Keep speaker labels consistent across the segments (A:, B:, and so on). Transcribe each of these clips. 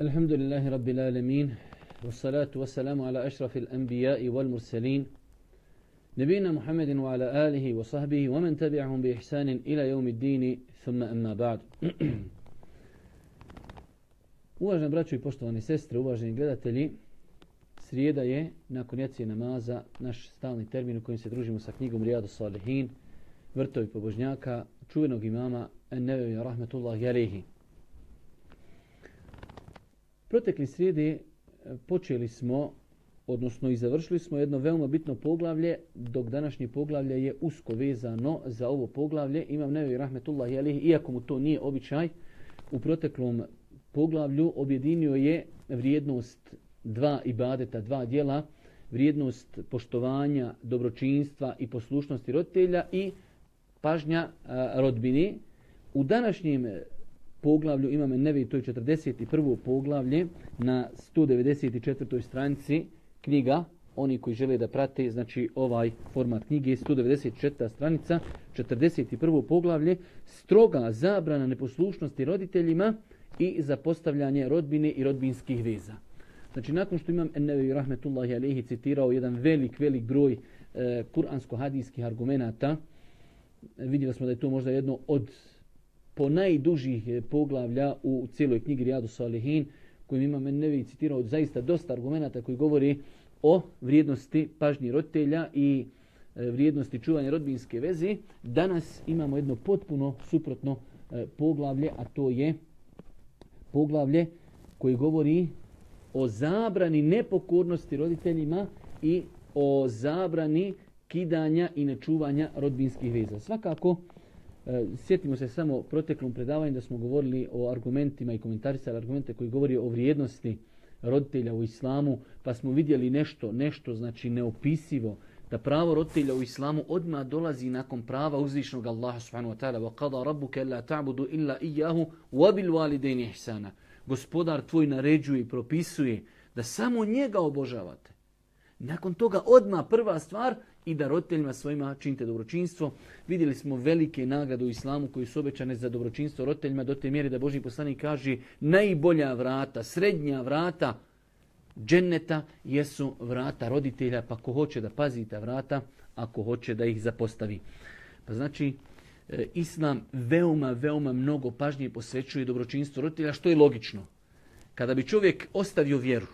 A: الحمد لله رب العالمين والصلاة والسلام على أشرف الأنبياء والمرسلين نبينا محمد وعلى آله وصحبه ومن تبعهم بإحسان إلى يوم الدين ثم أما بعد Uvaženi braćo i poštovani sestre, uvaženi gledatelji, srijeda je, nakon jacije namaza, naš stalni termin u kojem se družimo sa knjigom Rijadu Salihin, vrtovi pobožnjaka, čuvenog imama Ennevevi Rahmetullahi Alehi. Protekli srijedi e, počeli smo, odnosno i završili smo jedno veoma bitno poglavlje, dok današnje poglavlje je usko vezano za ovo poglavlje. Imam Nevevi Rahmetullahi Alehi, iako mu to nije običaj, u proteklom poglavlju objedinio je vrijednost dva ibadeta, dva dijela, vrijednost poštovanja, dobročinstva i poslušnosti roditelja i pažnja rodbini. U današnjem poglavlju imamo nevi, to je 41. poglavlje na 194. stranici knjiga, oni koji žele da prate, znači ovaj format knjige, 194. stranica, 41. poglavlje, stroga zabrana neposlušnosti roditeljima i za postavljanje rodbine i rodbinskih veza. Znači, nakon što imam Ennevi Rahmetullahi Alehi citirao jedan velik, velik broj e, kuransko-hadijskih argumenata, vidjeli smo da je to možda jedno od po najdužih e, poglavlja u cijeloj knjigi Rijadu Salihin, kojim imam Ennevi citirao zaista dosta argumenata koji govori o vrijednosti pažnji roditelja i e, vrijednosti čuvanja rodbinske veze. Danas imamo jedno potpuno suprotno e, poglavlje, a to je poglavlje koji govori o zabrani nepokornosti roditeljima i o zabrani kidanja i nečuvanja rodbinskih veza. Svakako, sjetimo se samo proteklom predavanju da smo govorili o argumentima i komentarisali argumente koji govori o vrijednosti roditelja u islamu, pa smo vidjeli nešto, nešto znači neopisivo, da pravo roditelja u islamu odmah dolazi nakon prava uzvišnog Allaha subhanahu wa ta'ala wa qada rabbuka alla ta'budu illa iyyahu wa ihsana. Gospodar tvoj naređuje i propisuje da samo njega obožavate. Nakon toga odmah prva stvar i da roditeljima svojima činite dobročinstvo. Vidjeli smo velike nagrade u islamu koji su obećane za dobročinstvo roditeljima do te mjere da Boži poslanik kaže najbolja vrata, srednja vrata dženneta jesu vrata roditelja, pa ko hoće da pazi ta vrata, ako hoće da ih zapostavi. Pa znači, e, Islam veoma, veoma mnogo pažnje posvećuje dobročinstvu roditelja, što je logično. Kada bi čovjek ostavio vjeru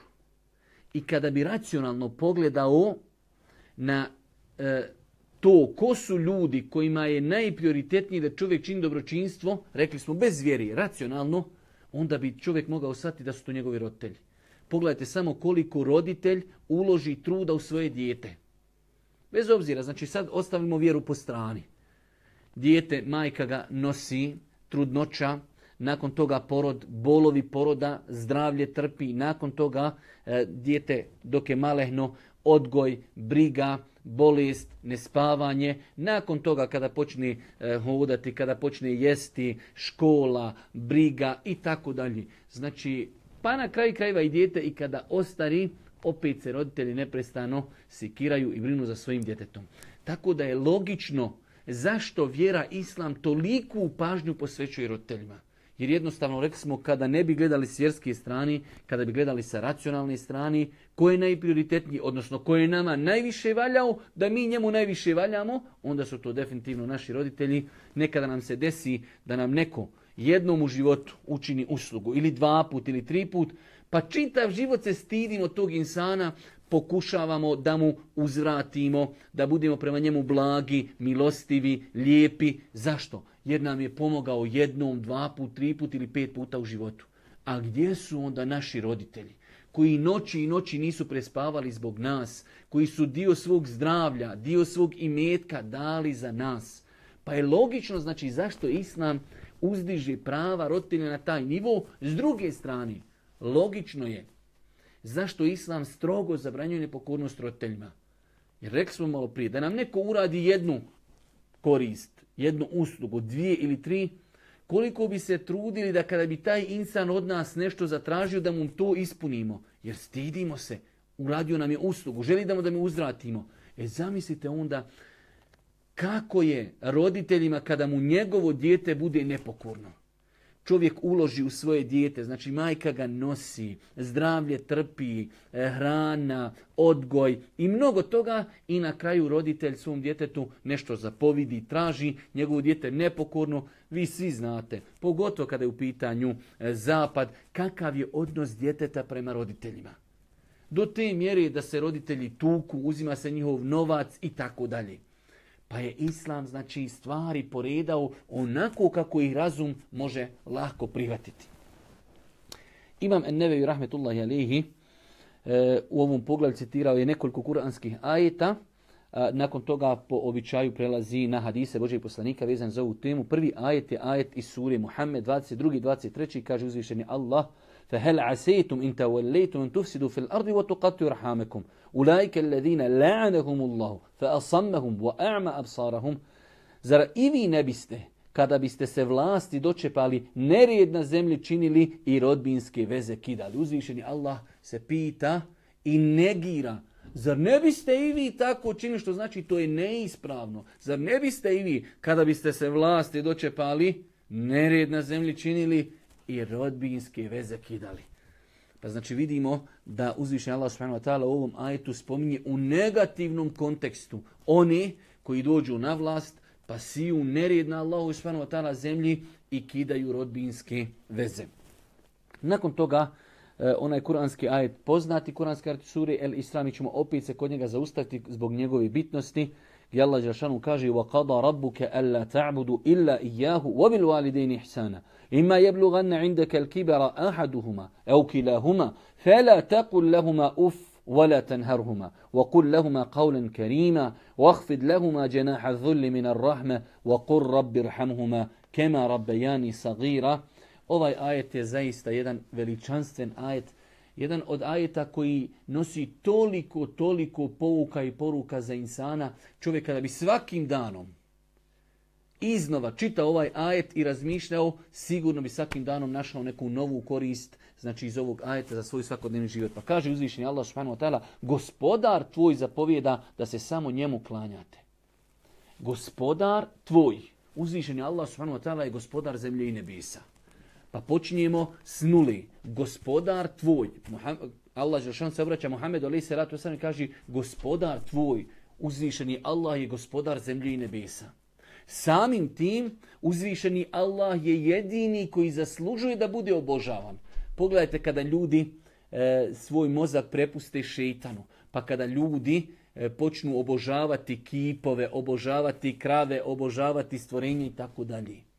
A: i kada bi racionalno pogledao na to ko su ljudi kojima je najprioritetnije da čovjek čini dobročinstvo, rekli smo bez vjeri, racionalno, onda bi čovjek mogao shvatiti da su to njegovi roditelji. Pogledajte samo koliko roditelj uloži truda u svoje dijete. Bez obzira, znači sad ostavimo vjeru po strani. Dijete, majka ga nosi, trudnoća, nakon toga porod, bolovi poroda, zdravlje trpi, nakon toga e, dijete dok je malehno, odgoj, briga, bolest, nespavanje. Nakon toga kada počne e, hodati, kada počne jesti, škola, briga i tako dalje. Znači pa na kraju krajeva i dijete i kada ostari, opet se roditelji neprestano sikiraju i brinu za svojim djetetom. Tako da je logično zašto vjera Islam toliku pažnju posvećuje roditeljima. Jer jednostavno rekli smo kada ne bi gledali s vjerske strani, kada bi gledali sa racionalne strani, ko je najprioritetniji, odnosno ko je nama najviše valjao, da mi njemu najviše valjamo, onda su to definitivno naši roditelji. Nekada nam se desi da nam neko jednom u životu učini uslugu, ili dva put, ili tri put, pa čitav život se stidimo tog insana, pokušavamo da mu uzvratimo, da budemo prema njemu blagi, milostivi, lijepi. Zašto? Jer nam je pomogao jednom, dva put, tri put ili pet puta u životu. A gdje su onda naši roditelji? koji noći i noći nisu prespavali zbog nas, koji su dio svog zdravlja, dio svog imetka dali za nas. Pa je logično, znači, zašto Islam uzdiže prava roditelja na taj nivo. S druge strane, logično je zašto Islam strogo zabranjuje nepokornost roditeljima. Jer rekli smo malo prije, da nam neko uradi jednu korist, jednu uslugu, dvije ili tri, koliko bi se trudili da kada bi taj insan od nas nešto zatražio da mu to ispunimo. Jer stidimo se, uradio nam je uslugu, želi da mu da mi uzvratimo. E zamislite onda kako je roditeljima kada mu njegovo dijete bude nepokorno. Čovjek uloži u svoje dijete, znači majka ga nosi, zdravlje trpi, e, hrana, odgoj i mnogo toga i na kraju roditelj svom djetetu nešto zapovidi, traži, njegovo dijete nepokorno, vi svi znate, pogotovo kada je u pitanju e, zapad, kakav je odnos djeteta prema roditeljima. Do te mjere da se roditelji tuku, uzima se njihov novac i tako dalje. Pa je islam znači stvari poredao onako kako ih razum može lako prihvatiti. Imam Enneveju rahmetullahi alihi e, u ovom pogledu citirao je nekoliko kuranskih ajeta. nakon toga po običaju prelazi na hadise Božeg poslanika vezan za ovu temu. Prvi ajet je ajet iz sure Muhammed 22. 23. kaže uzvišeni Allah فهل عسيتم إن توليتم أن تفسدوا في الأرض وتقطعوا رحامكم أولئك الذين لعنهم الله فأصمهم وأعمى أبصارهم Zar i vi ne biste, kada biste se vlasti dočepali, nerijed na zemlji činili i rodbinske veze kidali? Uzvišeni Allah se pita i negira. Zar ne biste i vi tako činili, što znači to je neispravno? Zar ne biste i vi, kada biste se vlasti dočepali, nerijed na zemlji činili i rodbinske veze kidali. Pa znači vidimo da uzvišen Allah subhanahu u ovom ajetu spominje u negativnom kontekstu oni koji dođu na vlast pa siju nered na Allahu subhanahu wa zemlji i kidaju rodbinske veze. Nakon toga e, onaj kuranski ajet poznati kuranski ajet suri El Isra ćemo opet se kod njega zaustaviti zbog njegove bitnosti gdje Allah Đelšanu kaže وَقَضَى رَبُّكَ أَلَّا تَعْبُدُوا إِلَّا إِيَّاهُ وَبِالْوَالِدَيْنِ إِحْسَانًا. إما يبلغن عندك الكبر أحدهما أو كلاهما فلا تقل لهما أف ولا تنهرهما وقل لهما قولا كريما واخفض لهما جناح الذل من الرحمة وقل رب ارحمهما كما ربياني صغيرا. Ovaj ajet je zaista jedan veličanstven ajet, jedan od ajeta koji nosi toliko, toliko pouka i poruka za insana, čovjeka da bi svakim danom iznova čitao ovaj ajet i razmišljao, sigurno bi svakim danom našao neku novu korist znači iz ovog ajeta za svoj svakodnevni život. Pa kaže uzvišeni Allah subhanahu wa ta'ala, gospodar tvoj zapovjeda da se samo njemu klanjate. Gospodar tvoj, uzvišeni Allah subhanahu wa ta'ala je gospodar zemlje i nebisa. Pa počinjemo s nuli. Gospodar tvoj. Allah Žešan se obraća Muhammedu alaih salatu i kaže gospodar tvoj. Uzvišeni Allah je gospodar zemlje i nebisa. Samim tim uzvišeni Allah je jedini koji zaslužuje da bude obožavan. Pogledajte kada ljudi e, svoj mozak prepuste šeitanu, pa kada ljudi e, počnu obožavati kipove, obožavati krave, obožavati stvorenje i tako dalje.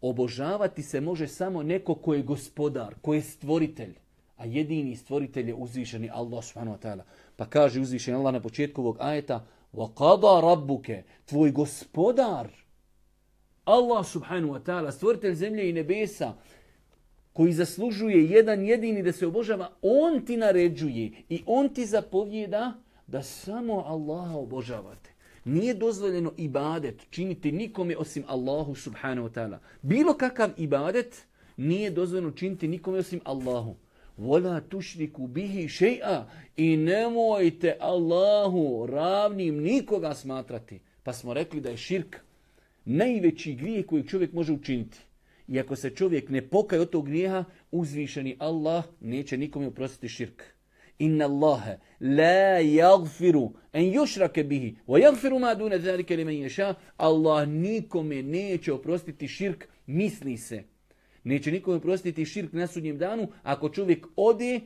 A: Obožavati se može samo neko ko je gospodar, ko je stvoritelj, a jedini stvoritelj je uzvišeni Allah subhanahu wa ta'ala. Pa kaže uzvišeni Allah na početku ovog ajeta وَقَضَى رَبُّكَ Tvoj gospodar, Allah subhanahu wa ta'ala, stvoritelj zemlje i nebesa, koji zaslužuje jedan jedini da se obožava, on ti naređuje i on ti zapovjeda da samo Allaha obožavate. Nije dozvoljeno ibadet činiti nikome osim Allahu subhanahu wa ta'ala. Bilo kakav ibadet nije dozvoljeno činiti nikome osim Allahu. Vola tušriku bihi še'a i nemojte Allahu ravnim nikoga smatrati. Pa smo rekli da je širk najveći grijeh koji čovjek može učiniti. I ako se čovjek ne pokaje od tog grijeha, uzvišeni Allah neće nikome oprostiti širk. Inna Allahe la yagfiru en yushrake bihi wa yagfiru ma dune zalike li men yasha. Allah nikome neće oprostiti širk, misli se. Neće nikome oprostiti širk na sudnjem danu ako čovjek ode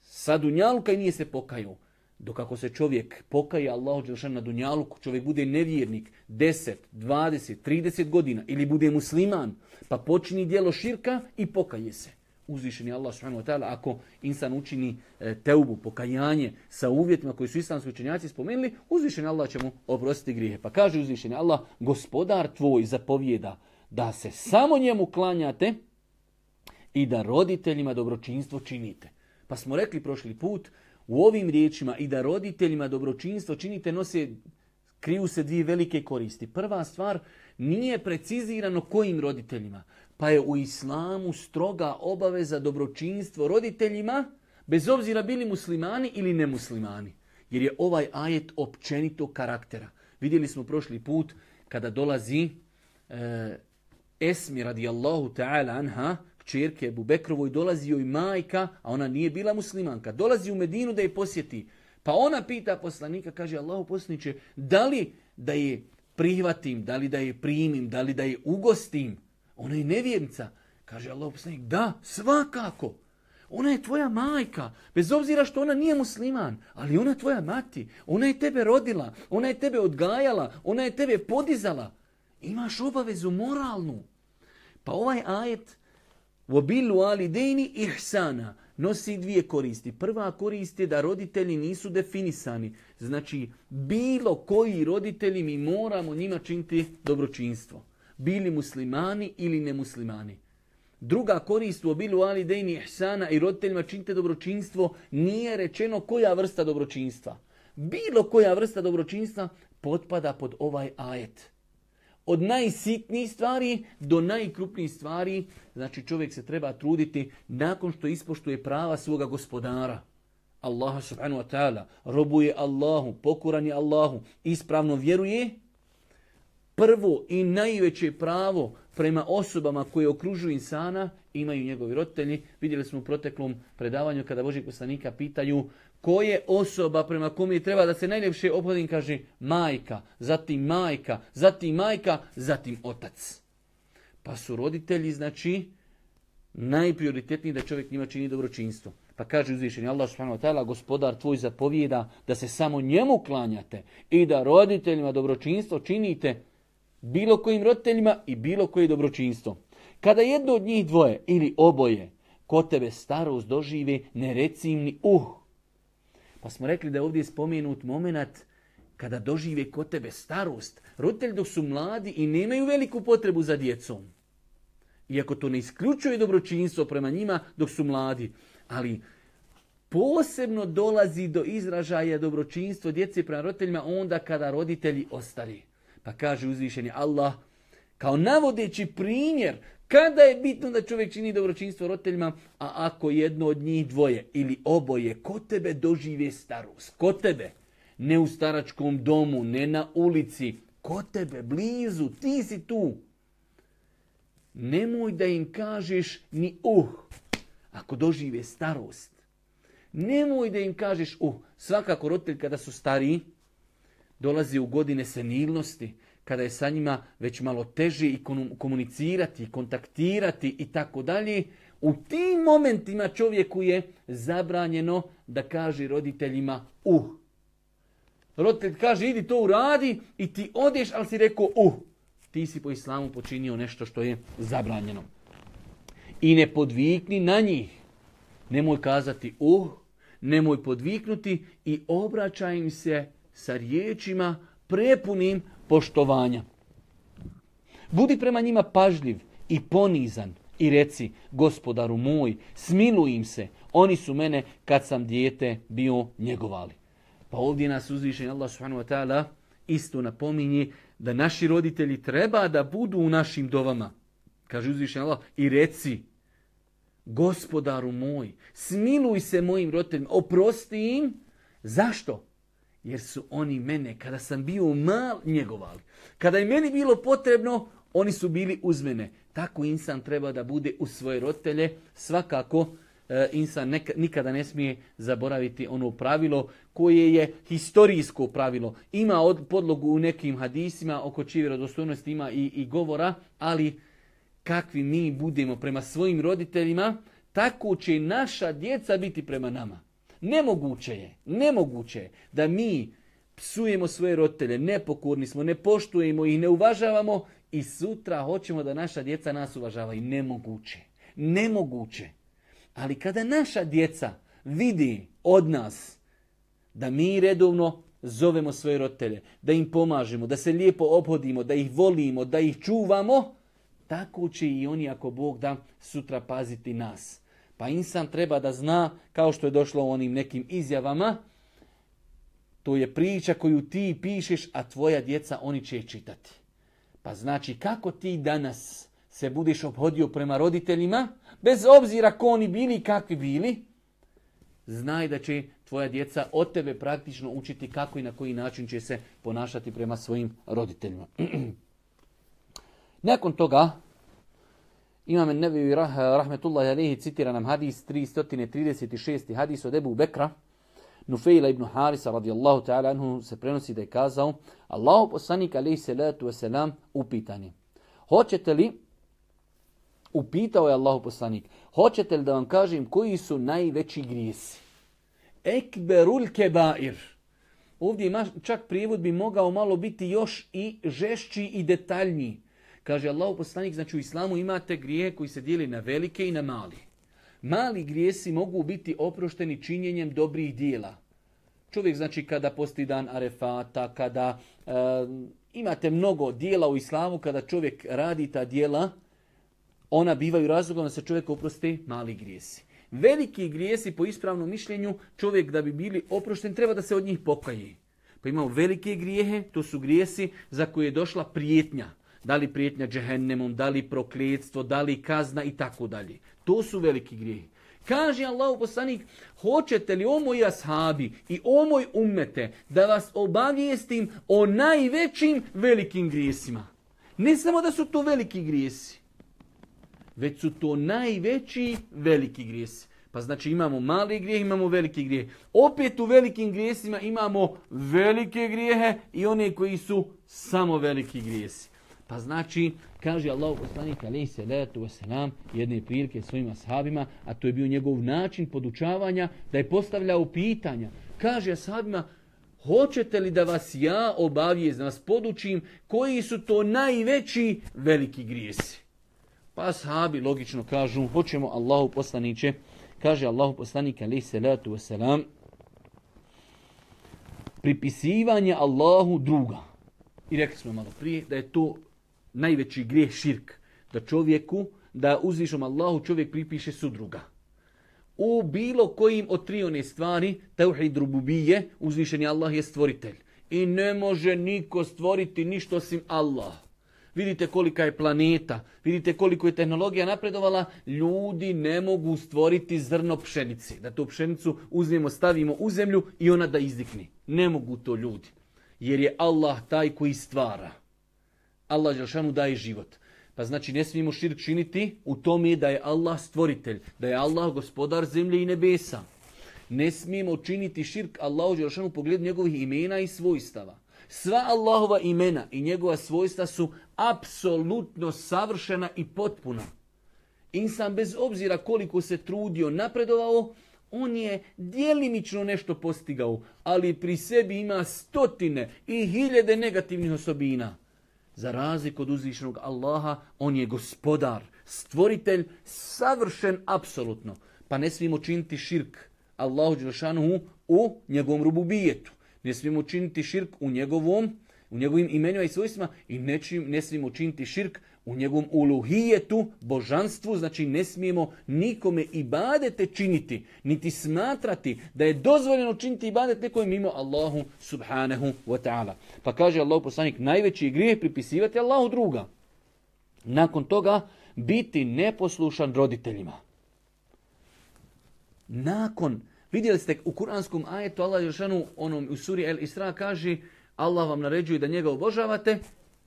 A: sa dunjaluka i nije se pokajao. Dok ako se čovjek pokaje Allahu Đelšan na dunjaluku, čovjek bude nevjernik 10, 20, 30 godina ili bude musliman, pa počini dijelo širka i pokaje se. Uzvišeni Allah subhanahu wa ta'ala, ako insan učini e, teubu, pokajanje sa uvjetima koji su islamski učenjaci spomenuli, uzvišeni Allah će mu oprostiti grijehe. Pa kaže uzvišeni Allah, gospodar tvoj zapovjeda da se samo njemu klanjate i da roditeljima dobročinstvo činite. Pa smo rekli prošli put, u ovim riječima i da roditeljima dobročinstvo činite nose, kriju se dvije velike koristi. Prva stvar, nije precizirano kojim roditeljima. Pa je u islamu stroga obaveza dobročinstvo roditeljima, bez obzira bili muslimani ili nemuslimani. Jer je ovaj ajet općenito karaktera. Vidjeli smo prošli put kada dolazi e, Esmi radijallahu ta'ala anha, kćerke Bubekrovoj, dolazi joj majka, a ona nije bila muslimanka. Dolazi u Medinu da je posjeti. Pa ona pita poslanika, kaže Allahu poslaniće, da li da je prihvatim, da li da je primim, da li da je ugostim. Ona je nevjernica. Kaže Allah poslanik, da, svakako. Ona je tvoja majka, bez obzira što ona nije musliman, ali ona je tvoja mati. Ona je tebe rodila, ona je tebe odgajala, ona je tebe podizala. Imaš obavezu moralnu. Pa ovaj ajet Vobilu ali dejni ihsana nosi dvije koristi. Prva korist je da roditelji nisu definisani. Znači, bilo koji roditelji mi moramo njima činiti dobročinstvo. Bili muslimani ili nemuslimani. Druga korist u obilu ali dejni ihsana i roditeljima činite dobročinstvo nije rečeno koja vrsta dobročinstva. Bilo koja vrsta dobročinstva potpada pod ovaj ajet. Od najsitnijih stvari do najkrupnijih stvari, znači čovjek se treba truditi nakon što ispoštuje prava svoga gospodara. Allaha subhanahu wa ta'ala, robuje Allahu, pokuran je Allahu, ispravno vjeruje, prvo i najveće pravo prema osobama koje okružuju insana imaju njegovi roditelji. Vidjeli smo u proteklom predavanju kada Božih poslanika pitaju ko je osoba prema kome treba da se najljepše obhodim, kaže majka, zatim majka, zatim majka, zatim otac. Pa su roditelji, znači, najprioritetniji da čovjek njima čini dobročinstvo. Pa kaže uzvišenje Allah subhanahu wa gospodar tvoj zapovijeda da se samo njemu klanjate i da roditeljima dobročinstvo činite bilo kojim roditeljima i bilo koje dobročinstvo. Kada jedno od njih dvoje ili oboje ko tebe starost dožive, ne reci ni uh. Pa smo rekli da je ovdje spomenut moment kada dožive kod tebe starost. Roditelji dok su mladi i nemaju veliku potrebu za djecom. Iako to ne isključuje dobročinstvo prema njima dok su mladi. Ali posebno dolazi do izražaja dobročinstvo djece prema roditeljima onda kada roditelji ostari. Pa kaže uzvišeni Allah, kao navodeći primjer, kada je bitno da čovjek čini dobročinstvo roditeljima, a ako jedno od njih dvoje ili oboje, ko tebe dožive starost, ko tebe, ne u staračkom domu, ne na ulici, ko tebe, blizu, ti si tu. Nemoj da im kažeš ni uh, ako dožive starost. Nemoj da im kažeš uh, svakako roditelj kada su stariji, dolazi u godine senilnosti, kada je sa njima već malo teže i komunicirati, kontaktirati i tako dalje, u tim momentima čovjeku je zabranjeno da kaže roditeljima uh. Roditelj kaže idi to uradi i ti odeš, ali si rekao uh. Ti si po islamu počinio nešto što je zabranjeno. I ne podvikni na njih. Nemoj kazati uh, nemoj podviknuti i obraćaj im se sa riječima prepunim poštovanja. Budi prema njima pažljiv i ponizan i reci, gospodaru moj, smiluj im se, oni su mene kad sam dijete bio njegovali. Pa ovdje nas uzvišen Allah subhanahu wa ta'ala isto napominje da naši roditelji treba da budu u našim dovama. Kaže uzvišen Allah i reci, gospodaru moj, smiluj se mojim roditeljima, oprosti im. Zašto? Jer su oni mene, kada sam bio mal, njegovali. Kada je meni bilo potrebno, oni su bili uz mene. Tako insan treba da bude uz svoje roditelje. Svakako, e, insan nikada ne smije zaboraviti ono pravilo koje je historijsko pravilo. Ima od, podlogu u nekim hadisima, oko čije vjerodostojnosti ima i, i govora, ali kakvi mi budemo prema svojim roditeljima, tako će naša djeca biti prema nama. Nemoguće je, nemoguće je da mi psujemo svoje roditelje, nepokurni smo, ne poštujemo ih, ne uvažavamo i sutra hoćemo da naša djeca nas uvažavaju. Nemoguće, nemoguće. Ali kada naša djeca vidi od nas da mi redovno zovemo svoje roditelje, da im pomažemo, da se lijepo obhodimo, da ih volimo, da ih čuvamo, tako će i oni ako Bog da sutra paziti nas. Pa insan treba da zna, kao što je došlo u onim nekim izjavama, to je priča koju ti pišeš, a tvoja djeca oni će čitati. Pa znači kako ti danas se budeš obhodio prema roditeljima, bez obzira ko oni bili i kakvi bili, znaj da će tvoja djeca od tebe praktično učiti kako i na koji način će se ponašati prema svojim roditeljima. Nakon toga Imam Nevi rahmetullahi alihi citira nam hadis 336. hadis od Ebu Bekra. Nufejla ibn Harisa radijallahu ta'ala anhu se prenosi da je kazao Allahu poslanik alihi salatu wasalam upitan je. Hoćete li, upitao je Allahu poslanik, hoćete li da vam kažem koji su najveći grijesi? Ekberul kebair. Ovdje čak prijevod bi mogao malo biti još i žešći i detaljniji. Kaže Allah poslanik, znači u islamu imate grije koji se dijeli na velike i na mali. Mali grijesi mogu biti oprošteni činjenjem dobrih dijela. Čovjek znači kada posti dan arefata, kada e, imate mnogo dijela u islamu, kada čovjek radi ta dijela, ona bivaju razlogom da se čovjek oprosti mali grijesi. Veliki grijesi po ispravnom mišljenju čovjek da bi bili oprošten treba da se od njih pokaji. Pa imamo velike grijehe, to su grijesi za koje je došla prijetnja. Da li prijetnja džehennemom, da li prokljetstvo, da li kazna i tako dalje. To su veliki grijehi. Kaže Allah poslanik, hoćete li o moji ashabi i o moj ummete da vas obavijestim o najvećim velikim grijesima. Ne samo da su to veliki grijesi, već su to najveći veliki grijesi. Pa znači imamo mali grijeh, imamo veliki grijeh. Opet u velikim grijesima imamo velike grijehe i one koji su samo veliki grijesi. Pa znači, kaže Allah poslanik alaihi salatu wasalam jedne prilike svojim ashabima, a to je bio njegov način podučavanja, da je postavljao pitanja. Kaže ashabima, hoćete li da vas ja obavijem, da vas podučim, koji su to najveći veliki grijesi? Pa ashabi logično kažu, hoćemo Allahu poslaniće, kaže Allahu poslanik alaihi salatu wasalam, pripisivanje Allahu druga. I rekli smo malo prije da je to najveći grijeh širk. Da čovjeku, da uzvišom Allahu čovjek pripiše sudruga. U bilo kojim od tri one stvari, tevhid rububije, uzvišeni Allah je stvoritelj. I ne može niko stvoriti ništa osim Allah. Vidite kolika je planeta, vidite koliko je tehnologija napredovala, ljudi ne mogu stvoriti zrno pšenici. Da tu pšenicu uzmemo, stavimo u zemlju i ona da izdikni. Ne mogu to ljudi. Jer je Allah taj koji stvara. Allah Đelšanu daje život. Pa znači ne smijemo širk činiti u tome da je Allah stvoritelj, da je Allah gospodar zemlje i nebesa. Ne smijemo činiti širk Allahu Đelšanu u pogledu njegovih imena i svojstava. Sva Allahova imena i njegova svojstva su apsolutno savršena i potpuna. Insan bez obzira koliko se trudio, napredovao, on je dijelimično nešto postigao, ali pri sebi ima stotine i hiljede negativnih osobina. Za razliku od uzvišenog Allaha, on je gospodar, stvoritelj, savršen apsolutno. Pa ne smijemo činiti širk Allahu Đelšanuhu u njegovom rububijetu. Ne smijemo činiti širk u njegovom u njegovim imenima i svojstvima i nečim ne smijemo činiti širk u njegovom uluhijetu, božanstvu, znači ne smijemo nikome ibadete činiti, niti smatrati da je dozvoljeno činiti ibadet nekom mimo Allahu subhanahu wa ta'ala. Pa kaže Allah poslanik, najveći grijeh pripisivati Allahu druga. Nakon toga biti neposlušan roditeljima. Nakon, vidjeli ste u kuranskom ajetu Allah Jošanu onom u suri El Isra kaže Allah vam naređuje da njega obožavate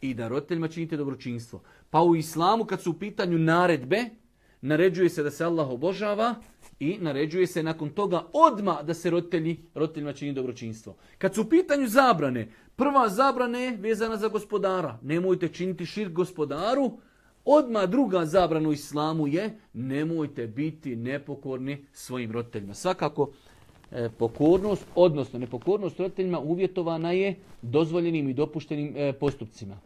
A: i da roditeljima činite dobročinstvo. Pa u islamu kad su u pitanju naredbe, naređuje se da se Allah obožava i naređuje se nakon toga odma da se roditelji, roditeljima čini dobročinstvo. Kad su u pitanju zabrane, prva zabrana je vezana za gospodara. Nemojte činiti šir gospodaru. Odma druga zabrana u islamu je nemojte biti nepokorni svojim roditeljima. Svakako pokornost, odnosno nepokornost roditeljima uvjetovana je dozvoljenim i dopuštenim e, postupcima.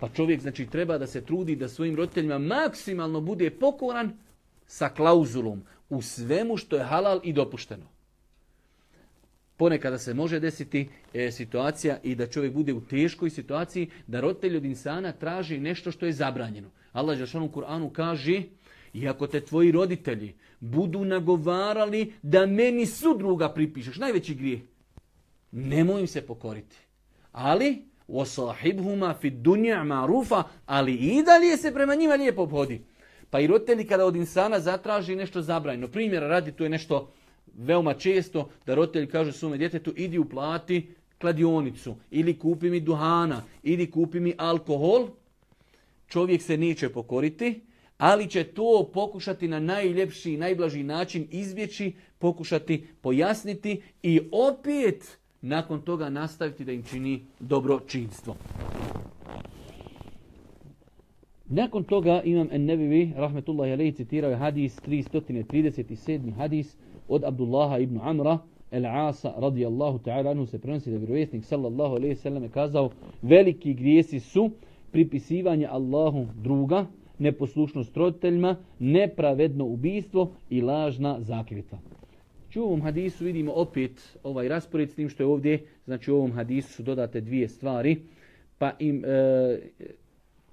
A: Pa čovjek znači treba da se trudi da svojim roditeljima maksimalno bude pokoran sa klauzulom u svemu što je halal i dopušteno. Ponekada se može desiti e, situacija i da čovjek bude u teškoj situaciji da roditelj od insana traži nešto što je zabranjeno. Allah u Kur'anu kaže i ako te tvoji roditelji budu nagovarali da meni sudruga pripišeš, najveći grijeh, nemoj im se pokoriti. Ali, osahibhuma fi dunja marufa, ali i dalje se prema njima lijepo obhodi. Pa i roditelji kada od insana zatraži nešto zabranjeno, primjer radi, tu je nešto veoma često, da roditelji kažu svome djetetu, idi uplati kladionicu, ili kupi mi duhana, ili kupi mi alkohol, čovjek se neće pokoriti, ali će to pokušati na najljepši i najblaži način izbjeći, pokušati pojasniti i opet nakon toga nastaviti da im čini dobročinstvo. Nakon toga imam en nebivi, rahmetullahi alaihi, citirao je hadis 337. hadis od Abdullaha ibn Amra, El Asa radijallahu ta'ala anhu se prenosi da vjerovjesnik sallallahu alaihi sallam kazao veliki grijesi su pripisivanje Allahu druga, neposlušnost roditeljima, nepravedno ubijstvo i lažna zakljetva. U ovom hadisu vidimo opet ovaj raspored s tim što je ovdje, znači u ovom hadisu su dodate dvije stvari, pa im, e,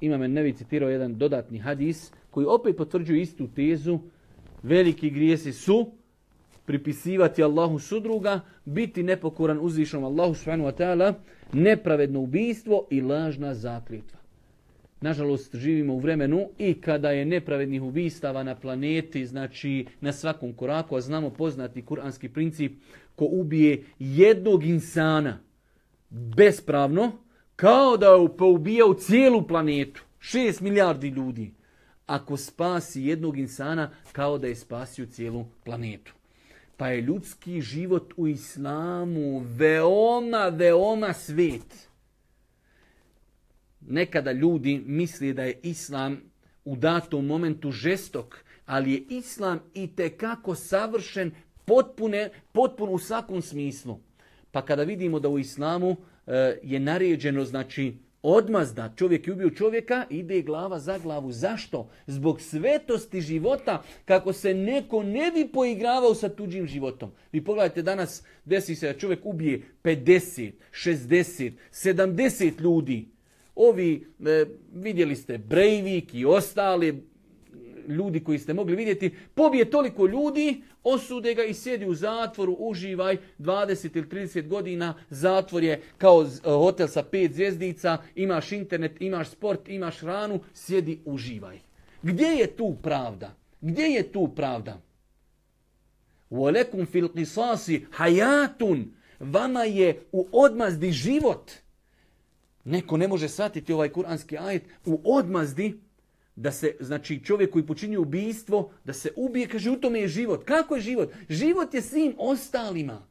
A: imam nevi citirao jedan dodatni hadis koji opet potvrđuje istu tezu, veliki grijesi su pripisivati Allahu sudruga, biti nepokoran uzvišom Allahu subhanahu wa nepravedno ubijstvo i lažna zakljetva. Nažalost, živimo u vremenu i kada je nepravednih ubistava na planeti, znači na svakom koraku, a znamo poznati kuranski princip, ko ubije jednog insana bespravno, kao da je poubijao cijelu planetu, šest milijardi ljudi. Ako spasi jednog insana, kao da je spasio cijelu planetu. Pa je ljudski život u islamu veoma, veoma svet. Nekada ljudi misli da je islam u datom momentu žestok, ali je islam i tekako savršen, potpune, potpuno u svakom smislu. Pa kada vidimo da u islamu e, je naređeno, znači, odmazda, čovjek je ubio čovjeka, ide glava za glavu. Zašto? Zbog svetosti života, kako se neko ne bi poigravao sa tuđim životom. Vi pogledajte danas, desi se da čovjek ubije 50, 60, 70 ljudi. Ovi, e, vidjeli ste, Breivik i ostali ljudi koji ste mogli vidjeti, pobije toliko ljudi, osude ga i sjedi u zatvoru, uživaj 20 ili 30 godina, zatvor je kao e, hotel sa pet zvjezdica, imaš internet, imaš sport, imaš hranu, sjedi, uživaj. Gdje je tu pravda? Gdje je tu pravda? Volekum fil qisasi hayatun. Vama je u odmazdi život. Neko ne može shvatiti ovaj kuranski ajet. U odmazdi da se, znači čovjek koji počinju ubijstvo, da se ubije, kaže u tome je život. Kako je život? Život je svim ostalima.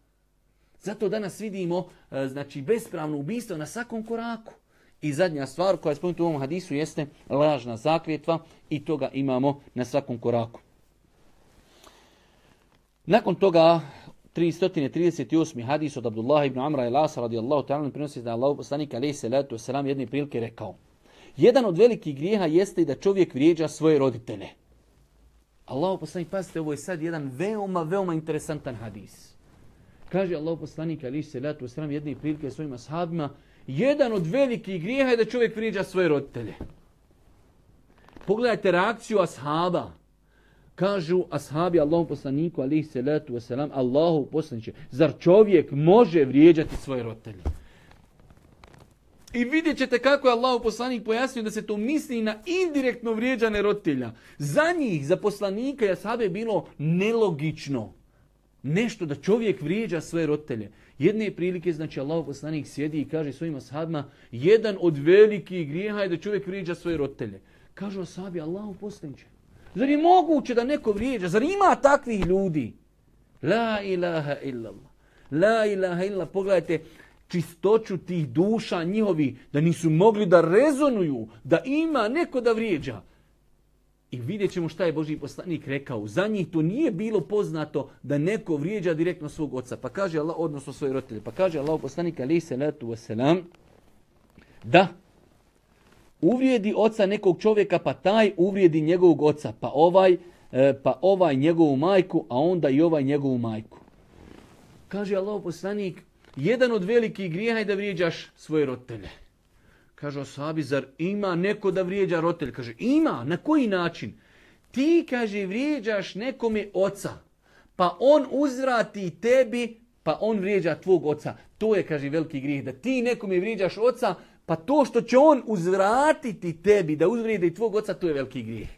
A: Zato danas vidimo, e, znači, bespravno ubijstvo na svakom koraku. I zadnja stvar koja je spomenuta u ovom hadisu jeste lažna zakljetva i toga imamo na svakom koraku. Nakon toga 338. hadis od Abdullah ibn Amra i Lasa radijallahu ta'ala prinosi da Allah poslanik alaihi salatu wasalam jedne prilike rekao jedan od velikih grijeha jeste i da čovjek vrijeđa svoje roditelje. Allah poslanik, pazite, ovo je sad jedan veoma, veoma interesantan hadis. Kaže Allah poslanik, ali se letu sram jedne prilike svojim ashabima, jedan od velikih grijeha je da čovjek vrijeđa svoje roditelje. Pogledajte reakciju ashaba. Kažu ashabi Allahu poslaniku, ali se letu wasalam, Allahu poslaniće, zar čovjek može vrijeđati svoje roditelje? I vidjet ćete kako je Allah poslanik pojasnio da se to misli na indirektno vrijeđane roditelja. Za njih, za poslanika i asabe je bilo nelogično. Nešto da čovjek vrijeđa svoje roditelje. Jedne prilike, znači Allah poslanik sjedi i kaže svojim ashabima, jedan od velikih grijeha je da čovjek vrijeđa svoje roditelje. Kažu ashabi, Allah poslaniće. Zar je moguće da neko vrijeđa? Zar ima takvih ljudi? La ilaha illallah. La ilaha illallah. Pogledajte, čistoću tih duša njihovi, da nisu mogli da rezonuju, da ima neko da vrijeđa. I vidjet ćemo šta je Boži poslanik rekao. Za njih to nije bilo poznato da neko vrijeđa direktno svog oca. Pa kaže Allah, odnosno svoje roditelje. Pa kaže Allah poslanik ali se letu wasalam, da uvrijedi oca nekog čovjeka, pa taj uvrijedi njegovog oca, pa ovaj, e, pa ovaj njegovu majku, a onda i ovaj njegovu majku. Kaže Allah poslanik, jedan od velikih grijeha je da vrijeđaš svoje roditelje. Kaže Osabi, zar ima neko da vrijeđa roditelj? Kaže, ima. Na koji način? Ti, kaže, vrijeđaš nekome oca. Pa on uzvrati tebi, pa on vrijeđa tvog oca. To je, kaže, veliki grijeh. Da ti nekome vrijeđaš oca, pa to što će on uzvratiti tebi, da uzvrijede i tvog oca, to je veliki grijeh.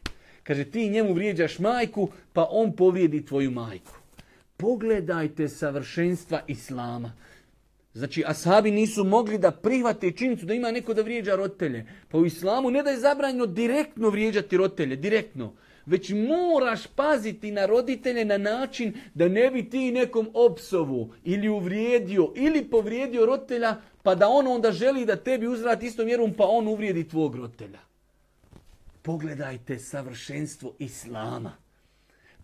A: Kaže, ti njemu vrijeđaš majku, pa on povrijedi tvoju majku. Pogledajte savršenstva Islama. Znači, ashabi nisu mogli da prihvate činjenicu da ima neko da vrijeđa roditelje. Pa u islamu ne da je zabranjeno direktno vrijeđati roditelje, direktno. Već moraš paziti na roditelje na način da ne bi ti nekom opsovu ili uvrijedio ili povrijedio roditelja pa da on onda želi da tebi uzvrati istom mjerom pa on uvrijedi tvog roditelja. Pogledajte savršenstvo Islama.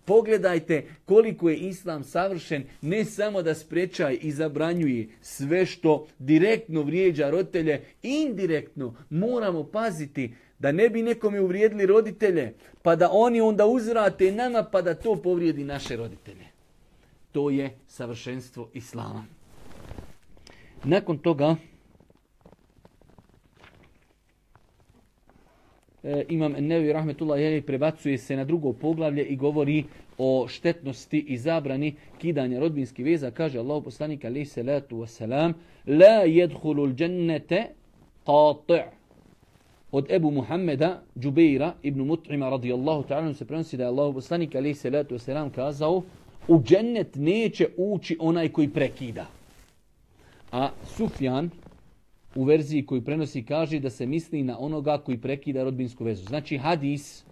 A: Pogledajte koliko je Islam savršen, ne samo da sprečaj i zabranjuje sve što direktno vrijeđa roditelje, indirektno moramo paziti da ne bi nekome uvrijedili roditelje, pa da oni onda uzvrate nama pa da to povrijedi naše roditelje. To je savršenstvo Islama. Nakon toga e, Imam Nevi Rahmetullah Jeli prebacuje se na drugo poglavlje i govori o štetnosti i zabrani kidanja rodbinskih veza. Kaže Allah poslanik alaih salatu wasalam La jedhulul džennete qati' od Ebu Muhammeda Džubeira ibn Mut'ima radijallahu ta'ala se prenosi da je Allah poslanik alaih salatu wasalam kazao u džennet neće ući onaj koji prekida. A Sufjan u verziji koju prenosi kaže da se misli na onoga koji prekida rodbinsku vezu. Znači hadis,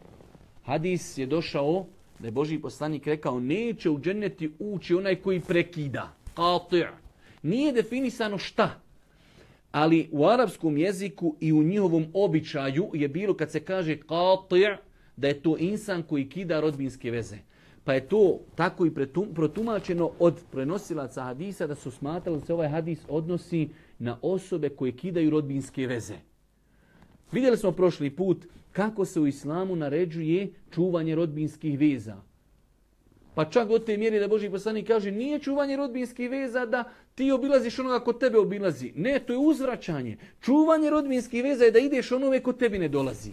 A: hadis je došao da je Boži poslanik rekao neće u dženneti ući onaj koji prekida. Qati'. Nije definisano šta. Ali u arapskom jeziku i u njihovom običaju je bilo kad se kaže qati' da je to insan koji kida rodbinske veze. Pa je to tako i protumačeno od prenosilaca hadisa da su smatrali da se ovaj hadis odnosi na osobe koje kidaju rodbinske veze. Vidjeli smo prošli put kako se u islamu naređuje čuvanje rodbinskih veza. Pa čak do te mjeri da Boži poslanik kaže nije čuvanje rodbinskih veza da ti obilaziš onoga ko tebe obilazi. Ne, to je uzvraćanje. Čuvanje rodbinskih veza je da ideš onome ko tebi ne dolazi.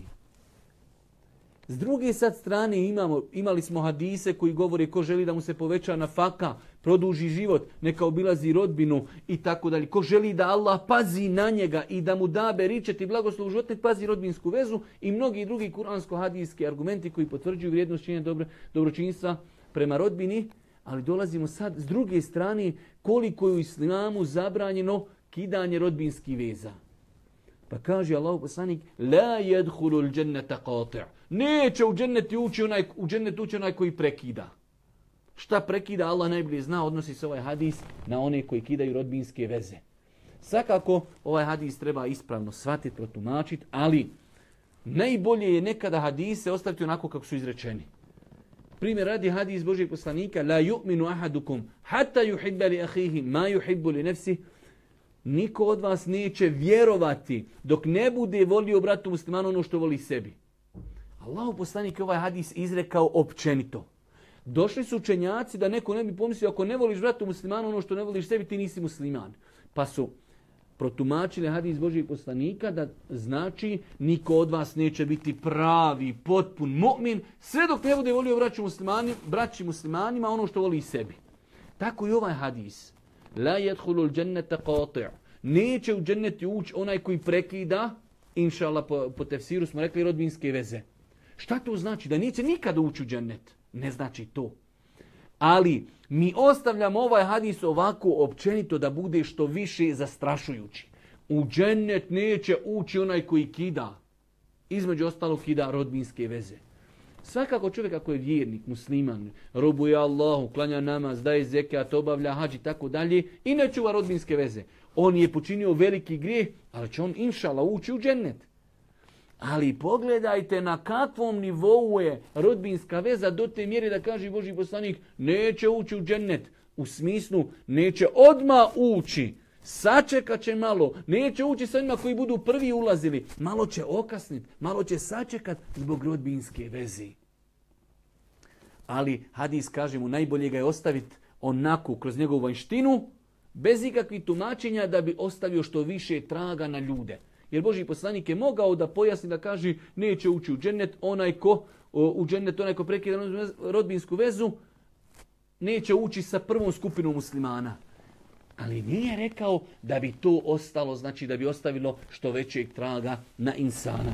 A: S druge sad strane imamo, imali smo hadise koji govore ko želi da mu se poveća na faka, produži život, neka obilazi rodbinu i tako dalje. Ko želi da Allah pazi na njega i da mu da beričeti blagoslov život, pazi rodbinsku vezu i mnogi drugi kuransko-hadijski argumenti koji potvrđuju vrijednost činjenja dobro, dobročinstva prema rodbini. Ali dolazimo sad s druge strane koliko je u islamu zabranjeno kidanje rodbinskih veza. Pa kaže Allah poslanik, la jedhulul dženneta qati' Neće u dženneti ući onaj, u džennet ući onaj koji prekida. Šta prekida, Allah najbolje zna, odnosi se ovaj hadis na one koji kidaju rodbinske veze. Svakako, ovaj hadis treba ispravno shvatiti, protumačiti, ali najbolje je nekada hadise ostaviti onako kako su izrečeni. Primjer radi hadis Božeg poslanika, la yu'minu ahadukum hatta yuhibba li ahihi ma yuhibbu li nefsi, niko od vas neće vjerovati dok ne bude volio bratu muslimanu ono što voli sebi. Allahu poslanik ovaj hadis izrekao općenito. Došli su učenjaci da neko ne bi pomislio ako ne voliš bratu muslimanu ono što ne voliš sebi ti nisi musliman. Pa su protumačili hadis Božih poslanika da znači niko od vas neće biti pravi, potpun mu'min sve dok ne bude volio braći, muslimani, braći muslimanima ono što voli sebi. Tako i ovaj hadis. La yadkhulul jannata qati'. Neće u dženneti ući onaj koji prekida, inša Allah, po, po tefsiru smo rekli rodbinske veze. Šta to znači? Da neće nikada ući u džennet. Ne znači to. Ali mi ostavljamo ovaj hadis ovako općenito da bude što više zastrašujući. U džennet neće ući onaj koji kida. Između ostalog kida rodbinske veze. Svakako čovjek ako je vjernik, musliman, robuje Allahu, klanja namaz, daje zekat, obavlja hađ i tako dalje i ne čuva rodbinske veze. On je počinio veliki grijeh, ali će on inšala ući u džennet. Ali pogledajte na kakvom nivou je rodbinska veza do te mjere da kaže Boži poslanik neće ući u džennet. U smislu neće odma ući. Sačekat će malo. Neće ući sa onima koji budu prvi ulazili. Malo će okasniti. Malo će sačekat zbog rodbinske vezi. Ali hadis kaže mu najbolje ga je ostaviti onako kroz njegovu vanštinu bez ikakvih tumačenja da bi ostavio što više traga na ljude. Jer Boži poslanik je mogao da pojasni da kaže neće ući u džennet onaj ko u džennet onaj ko prekida rodbinsku vezu neće ući sa prvom skupinom muslimana. Ali nije rekao da bi to ostalo, znači da bi ostavilo što većeg traga na insana.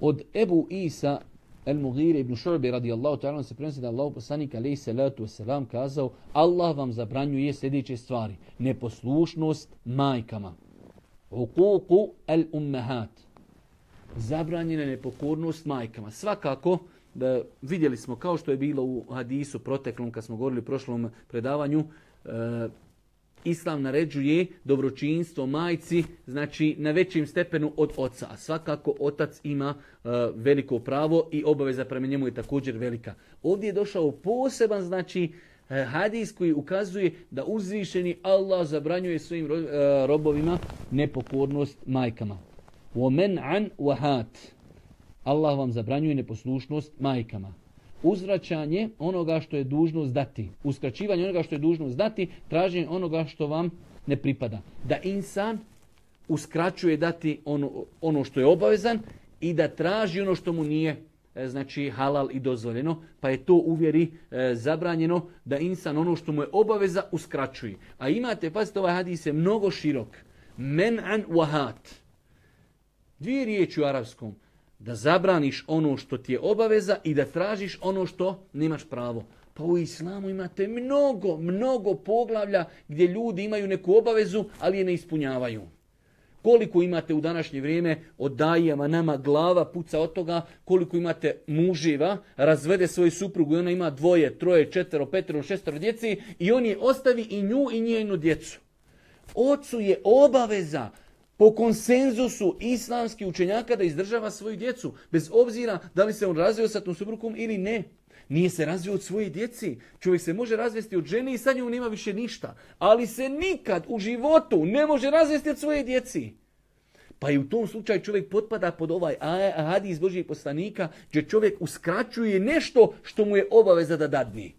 A: Od Ebu Isa El Mughire ibn Šurbi radijallahu ta'ala se prenosi da Allah poslanik alaihi salatu wasalam kazao Allah vam zabranjuje sljedeće stvari. Neposlušnost majkama. Ukuku el ummehat. Zabranjena nepokornost majkama. Svakako, da vidjeli smo kao što je bilo u hadisu proteklom kad smo govorili u prošlom predavanju, e, Islam naređuje dobročinstvo majci, znači na većem stepenu od oca. A svakako otac ima e, veliko pravo i obaveza prema njemu je također velika. Ovdje je došao poseban znači e, hadis koji ukazuje da uzvišeni Allah zabranjuje svojim ro, e, robovima nepokornost majkama. An wahat. Allah vam zabranjuje neposlušnost majkama uzvraćanje onoga što je dužnost dati, uskraćivanje onoga što je dužnost dati, traženje onoga što vam ne pripada. Da insan uskraćuje dati ono, ono što je obavezan i da traži ono što mu nije e, znači halal i dozvoljeno, pa je to uvjeri e, zabranjeno da insan ono što mu je obaveza uskraćuje. A imate, pazite, ovaj hadis je mnogo širok. Men an wahat. Dvije riječi u arapskom da zabraniš ono što ti je obaveza i da tražiš ono što nemaš pravo. Pa u islamu imate mnogo, mnogo poglavlja gdje ljudi imaju neku obavezu, ali je ne ispunjavaju. Koliko imate u današnje vrijeme od dajama nama glava puca od toga, koliko imate muživa, razvede svoju suprugu i ona ima dvoje, troje, četvero, petero, šestero djeci i on je ostavi i nju i njenu djecu. Ocu je obaveza po konsenzusu islamskih učenjaka da izdržava svoju djecu, bez obzira da li se on razvio sa tom suprukom ili ne. Nije se razvio od svoje djeci. Čovjek se može razvesti od žene i sad njom nema više ništa. Ali se nikad u životu ne može razvesti od svoje djeci. Pa i u tom slučaju čovjek potpada pod ovaj hadis Božijeg poslanika, gdje čovjek uskraćuje nešto što mu je obaveza da dadni.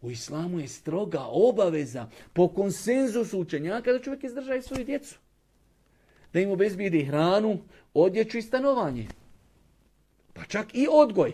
A: U islamu je stroga obaveza po konsenzusu učenjaka da čovjek izdržaje svoju djecu da im obezbijedi hranu, odjeću i stanovanje. Pa čak i odgoj.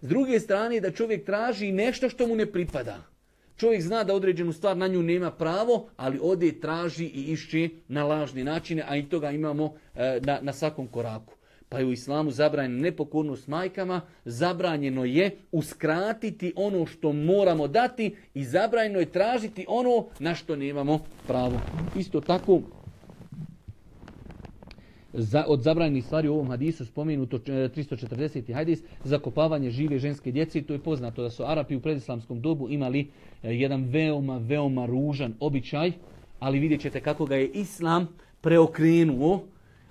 A: S druge strane da čovjek traži nešto što mu ne pripada. Čovjek zna da određenu stvar na nju nema pravo, ali ode traži i išće na lažne načine, a i toga imamo e, na, na svakom koraku. Pa je u islamu zabranjeno nepokornost majkama, zabranjeno je uskratiti ono što moramo dati i zabranjeno je tražiti ono na što nemamo pravo. Isto tako, za, od zabranjenih stvari u ovom hadisu spomenuto 340. hadis zakopavanje žive ženske djece. To je poznato da su Arapi u predislamskom dobu imali e, jedan veoma, veoma ružan običaj, ali vidjet ćete kako ga je Islam preokrenuo.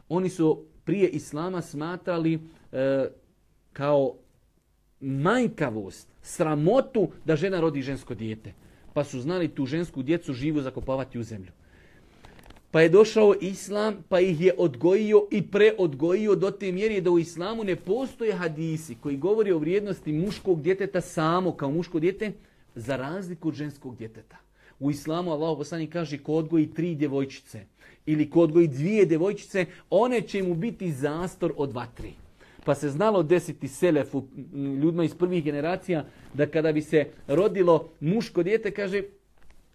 A: Oni su prije Islama smatrali e, kao majkavost, sramotu da žena rodi žensko dijete. Pa su znali tu žensku djecu živu zakopavati u zemlju. Pa je došao islam, pa ih je odgojio i preodgojio do te mjeri da u islamu ne postoje hadisi koji govori o vrijednosti muškog djeteta samo kao muško djete za razliku od ženskog djeteta. U islamu Allah poslani kaže ko odgoji tri djevojčice ili ko odgoji dvije djevojčice, one će mu biti zastor od vatri. Pa se znalo desiti selefu ljudima iz prvih generacija da kada bi se rodilo muško djete, kaže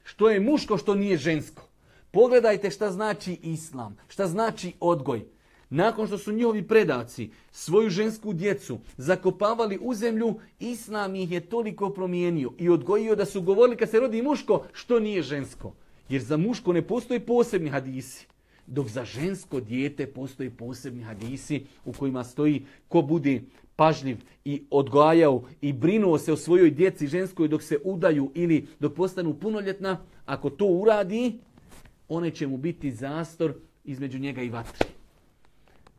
A: što je muško, što nije žensko. Pogledajte šta znači islam, šta znači odgoj. Nakon što su njihovi predaci svoju žensku djecu zakopavali u zemlju, islam ih je toliko promijenio i odgojio da su govorili kad se rodi muško što nije žensko. Jer za muško ne postoji posebni hadisi. Dok za žensko dijete postoji posebni hadisi u kojima stoji ko bude pažljiv i odgajao i brinuo se o svojoj djeci ženskoj dok se udaju ili dok postanu punoljetna, ako to uradi, one će mu biti zastor između njega i vatri.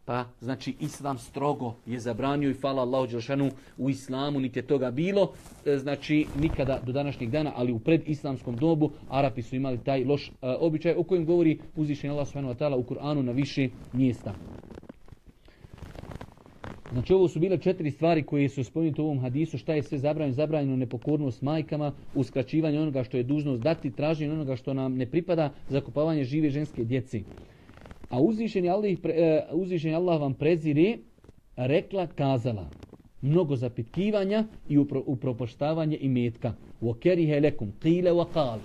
A: Pa, znači, islam strogo je zabranio i fala Allahu Đelšanu u islamu, niti je toga bilo. E, znači, nikada do današnjeg dana, ali u predislamskom dobu, Arapi su imali taj loš uh, običaj o kojem govori uzvišen Allah s.w.t. u Kur'anu na više mjesta. Znači ovo su bile četiri stvari koje su spomenuti u ovom hadisu. Šta je sve zabranjeno? Zabranjeno nepokornost majkama, uskraćivanje onoga što je dužnost dati, traženje onoga što nam ne pripada, zakupavanje žive ženske djeci. A uzvišeni Allah, e, uzvišeni Allah vam prezire, rekla, kazala. Mnogo zapitkivanja i upropoštavanje i metka. وَكَرِهَ لَكُمْ قِيلَ وَقَالِ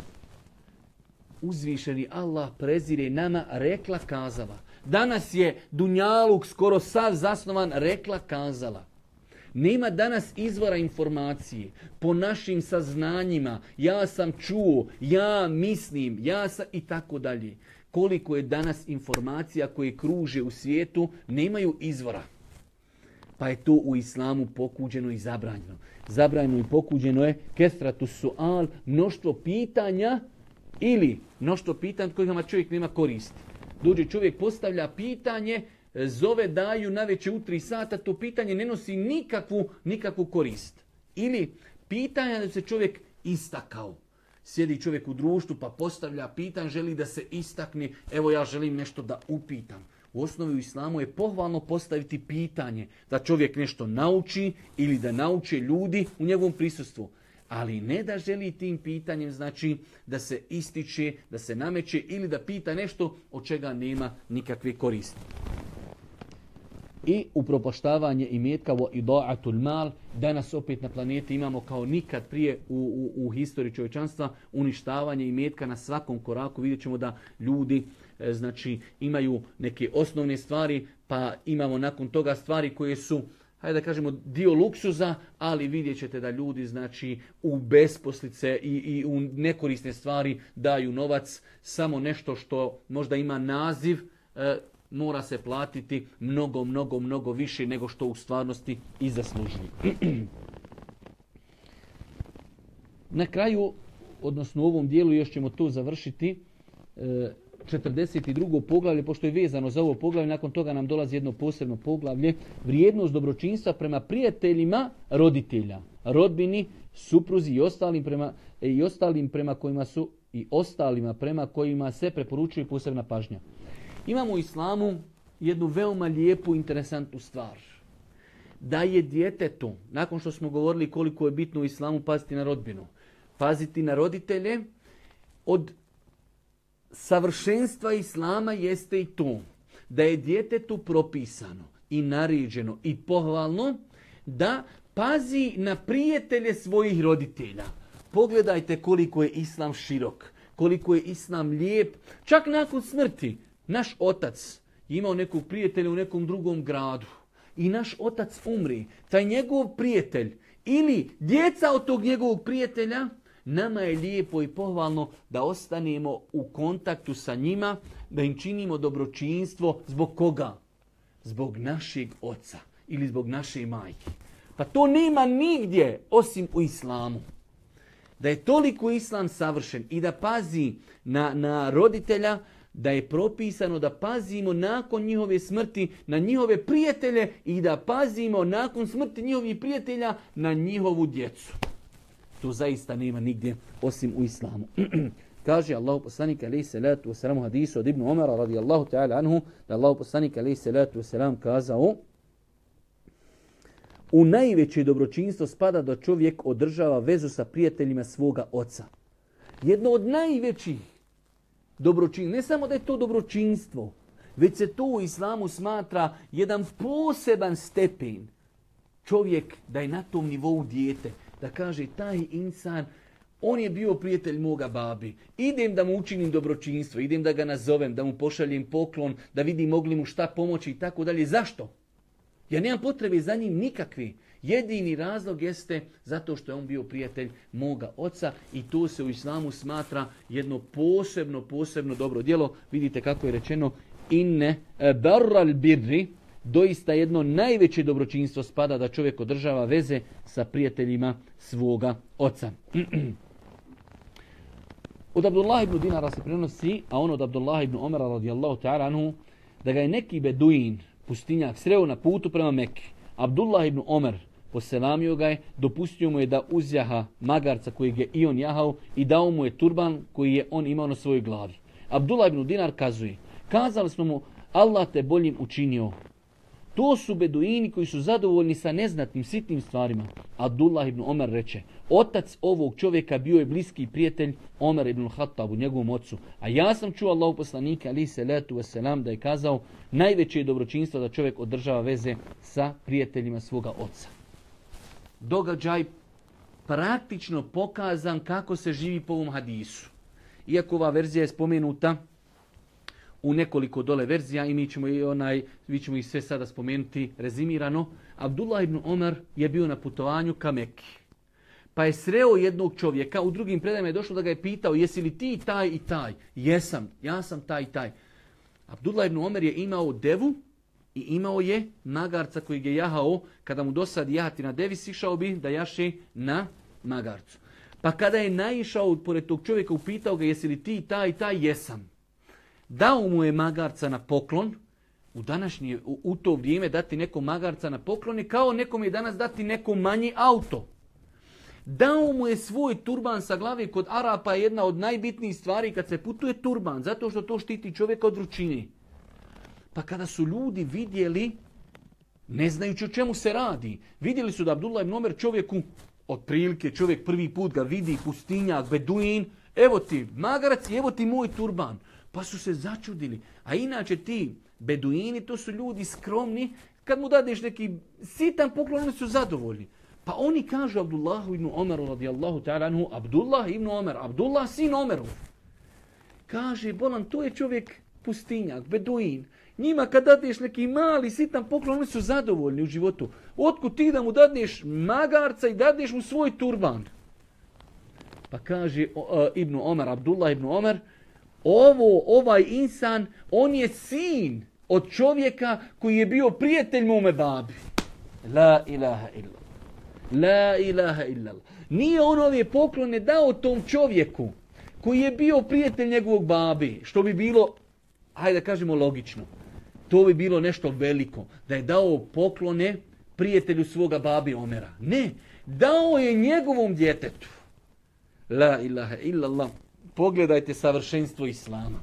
A: Uzvišeni Allah prezire nama, rekla, kazala. Danas je Dunjaluk skoro sav zasnovan rekla kazala. Nema danas izvora informacije po našim saznanjima. Ja sam čuo, ja mislim, ja sam i tako dalje. Koliko je danas informacija koje kruže u svijetu, nemaju izvora. Pa je to u islamu pokuđeno i zabranjeno. Zabranjeno i pokuđeno je kestratu sual, mnoštvo pitanja ili mnoštvo pitanja kojima čovjek nema koristi. Dođe čovjek, postavlja pitanje, zove daju na večer u tri sata, to pitanje ne nosi nikakvu, nikakvu korist. Ili pitanja da se čovjek istakao. Sjedi čovjek u društvu pa postavlja pitanje, želi da se istakne, evo ja želim nešto da upitam. U osnovi u islamu je pohvalno postaviti pitanje da čovjek nešto nauči ili da nauče ljudi u njegovom prisustvu. Ali ne da želi tim pitanjem, znači da se ističe, da se nameće ili da pita nešto od čega nema nikakve koristi i upropaštavanje imetkavo i do'atul mal. Danas opet na planeti imamo kao nikad prije u, u, u historiji čovječanstva uništavanje imetka na svakom koraku. Vidjet ćemo da ljudi e, znači imaju neke osnovne stvari, pa imamo nakon toga stvari koje su hajde da kažemo, dio luksuza, ali vidjet ćete da ljudi znači u besposlice i, i u nekorisne stvari daju novac, samo nešto što možda ima naziv, e, mora se platiti mnogo, mnogo, mnogo više nego što u stvarnosti i. Na kraju, odnosno u ovom dijelu još ćemo to završiti, 42. E, poglavlje, pošto je vezano za ovo poglavlje, nakon toga nam dolazi jedno posebno poglavlje, vrijednost dobročinstva prema prijateljima roditelja, rodbini, supruzi i ostalim prema, i ostalim prema kojima su i ostalima prema kojima se preporučuje posebna pažnja. Imamo u islamu jednu veoma lijepu, interesantnu stvar. Da je djetetu, nakon što smo govorili koliko je bitno u islamu paziti na rodbinu, paziti na roditelje, od savršenstva islama jeste i to da je djetetu propisano i naređeno i pohvalno da pazi na prijatelje svojih roditelja. Pogledajte koliko je islam širok, koliko je islam lijep, čak nakon smrti. Naš otac je imao nekog prijatelja u nekom drugom gradu i naš otac umri. Taj njegov prijatelj ili djeca od tog njegovog prijatelja, nama je lijepo i pohvalno da ostanemo u kontaktu sa njima, da im činimo dobročinstvo. Zbog koga? Zbog našeg oca ili zbog naše majke. Pa to nema nigdje osim u islamu. Da je toliko islam savršen i da pazi na, na roditelja, da je propisano da pazimo nakon njihove smrti na njihove prijatelje i da pazimo nakon smrti njihovih prijatelja na njihovu djecu. To zaista nema nigdje osim u islamu. Kaže Allah poslanik alaihi salatu wasalam u hadisu od Ibnu Omara radijallahu ta'ala anhu da Allah poslanik alaihi salatu wasalam kazao u najveće dobročinstvo spada da čovjek održava vezu sa prijateljima svoga oca. Jedno od najvećih dobročin. Ne samo da je to dobročinstvo, već se to u islamu smatra jedan poseban stepen. Čovjek da je na tom nivou dijete, da kaže taj insan, on je bio prijatelj moga babi. Idem da mu učinim dobročinstvo, idem da ga nazovem, da mu pošaljem poklon, da vidim mogli mu šta pomoći i tako dalje. Zašto? Ja nemam potrebe za njim nikakvi. Jedini razlog jeste zato što je on bio prijatelj moga oca i to se u islamu smatra jedno posebno, posebno dobro djelo. Vidite kako je rečeno inne barral birri, doista jedno najveće dobročinstvo spada da čovjek održava veze sa prijateljima svoga oca. Od Abdullah ibn Dinara se prenosi, a on od Abdullah ibn Omara radijallahu ta'ala anhu, da ga je neki beduin, pustinjak, sreo na putu prema Mekke. Abdullah ibn Omer poselamio ga je, dopustio mu je da uzjaha magarca kojeg je i on jahao i dao mu je turban koji je on imao na svojoj glavi. Abdullah ibn Dinar kazuje, kazali smo mu, Allah te boljim učinio. To su beduini koji su zadovoljni sa neznatnim, sitnim stvarima. Abdullah ibn Omer reče, otac ovog čovjeka bio je bliski prijatelj Omer ibn Khattabu, njegovom ocu. A ja sam čuo Allahu poslanika, ali se letu veselam, da je kazao, najveće je dobročinstvo da čovjek održava veze sa prijateljima svoga oca događaj praktično pokazan kako se živi po ovom hadisu. Iako ova verzija je spomenuta u nekoliko dole verzija i mi ćemo i onaj, mi ćemo ih sve sada spomenuti rezimirano. Abdullah ibn Omar je bio na putovanju ka Mekki. Pa je sreo jednog čovjeka, u drugim predajama je došlo da ga je pitao jesi li ti taj i taj? Jesam, ja sam taj i taj. Abdullah ibn Omer je imao devu i imao je magarca koji je jahao. Kada mu dosad jahati na devi, sišao bi da jaše na magarcu. Pa kada je naišao pored tog čovjeka, upitao ga jesi li ti taj i taj? Jesam. Dao mu je magarca na poklon. U današnje, u, u to vrijeme dati nekom magarca na poklon je kao nekom je danas dati nekom manji auto. Dao mu je svoj turban sa glave kod Arapa je jedna od najbitnijih stvari kad se putuje turban, zato što to štiti čovjeka od vrućine. Pa kada su ljudi vidjeli, ne znajući o čemu se radi, vidjeli su da Abdullah ibn Omer čovjeku, otprilike čovjek prvi put ga vidi, pustinjak, beduin, evo ti magarac i evo ti moj turban. Pa su se začudili. A inače ti beduini, to su ljudi skromni, kad mu dadeš neki sitan poklon, oni su zadovoljni. Pa oni kažu Abdullahu ibn Omeru radijallahu ta'ala anhu, Abdullah ibn Omer, Abdullah sin Omeru. Kaže, bolan, to je čovjek pustinjak, beduin. Njima kad dadneš neki mali sitan poklon, oni su zadovoljni u životu. Otkud ti da mu dadneš magarca i dadneš mu svoj turban? Pa kaže uh, Ibn Omer, Abdullah ibn Omer, ovo, ovaj insan, on je sin od čovjeka koji je bio prijatelj mome babi. La ilaha illa. La ilaha illallah. Nije on ove poklone dao tom čovjeku koji je bio prijatelj njegovog babi, što bi bilo, hajde da kažemo logično, to bi bilo nešto veliko, da je dao poklone prijatelju svoga babi Omera. Ne, dao je njegovom djetetu. La ilaha illallah. Pogledajte savršenstvo Islama.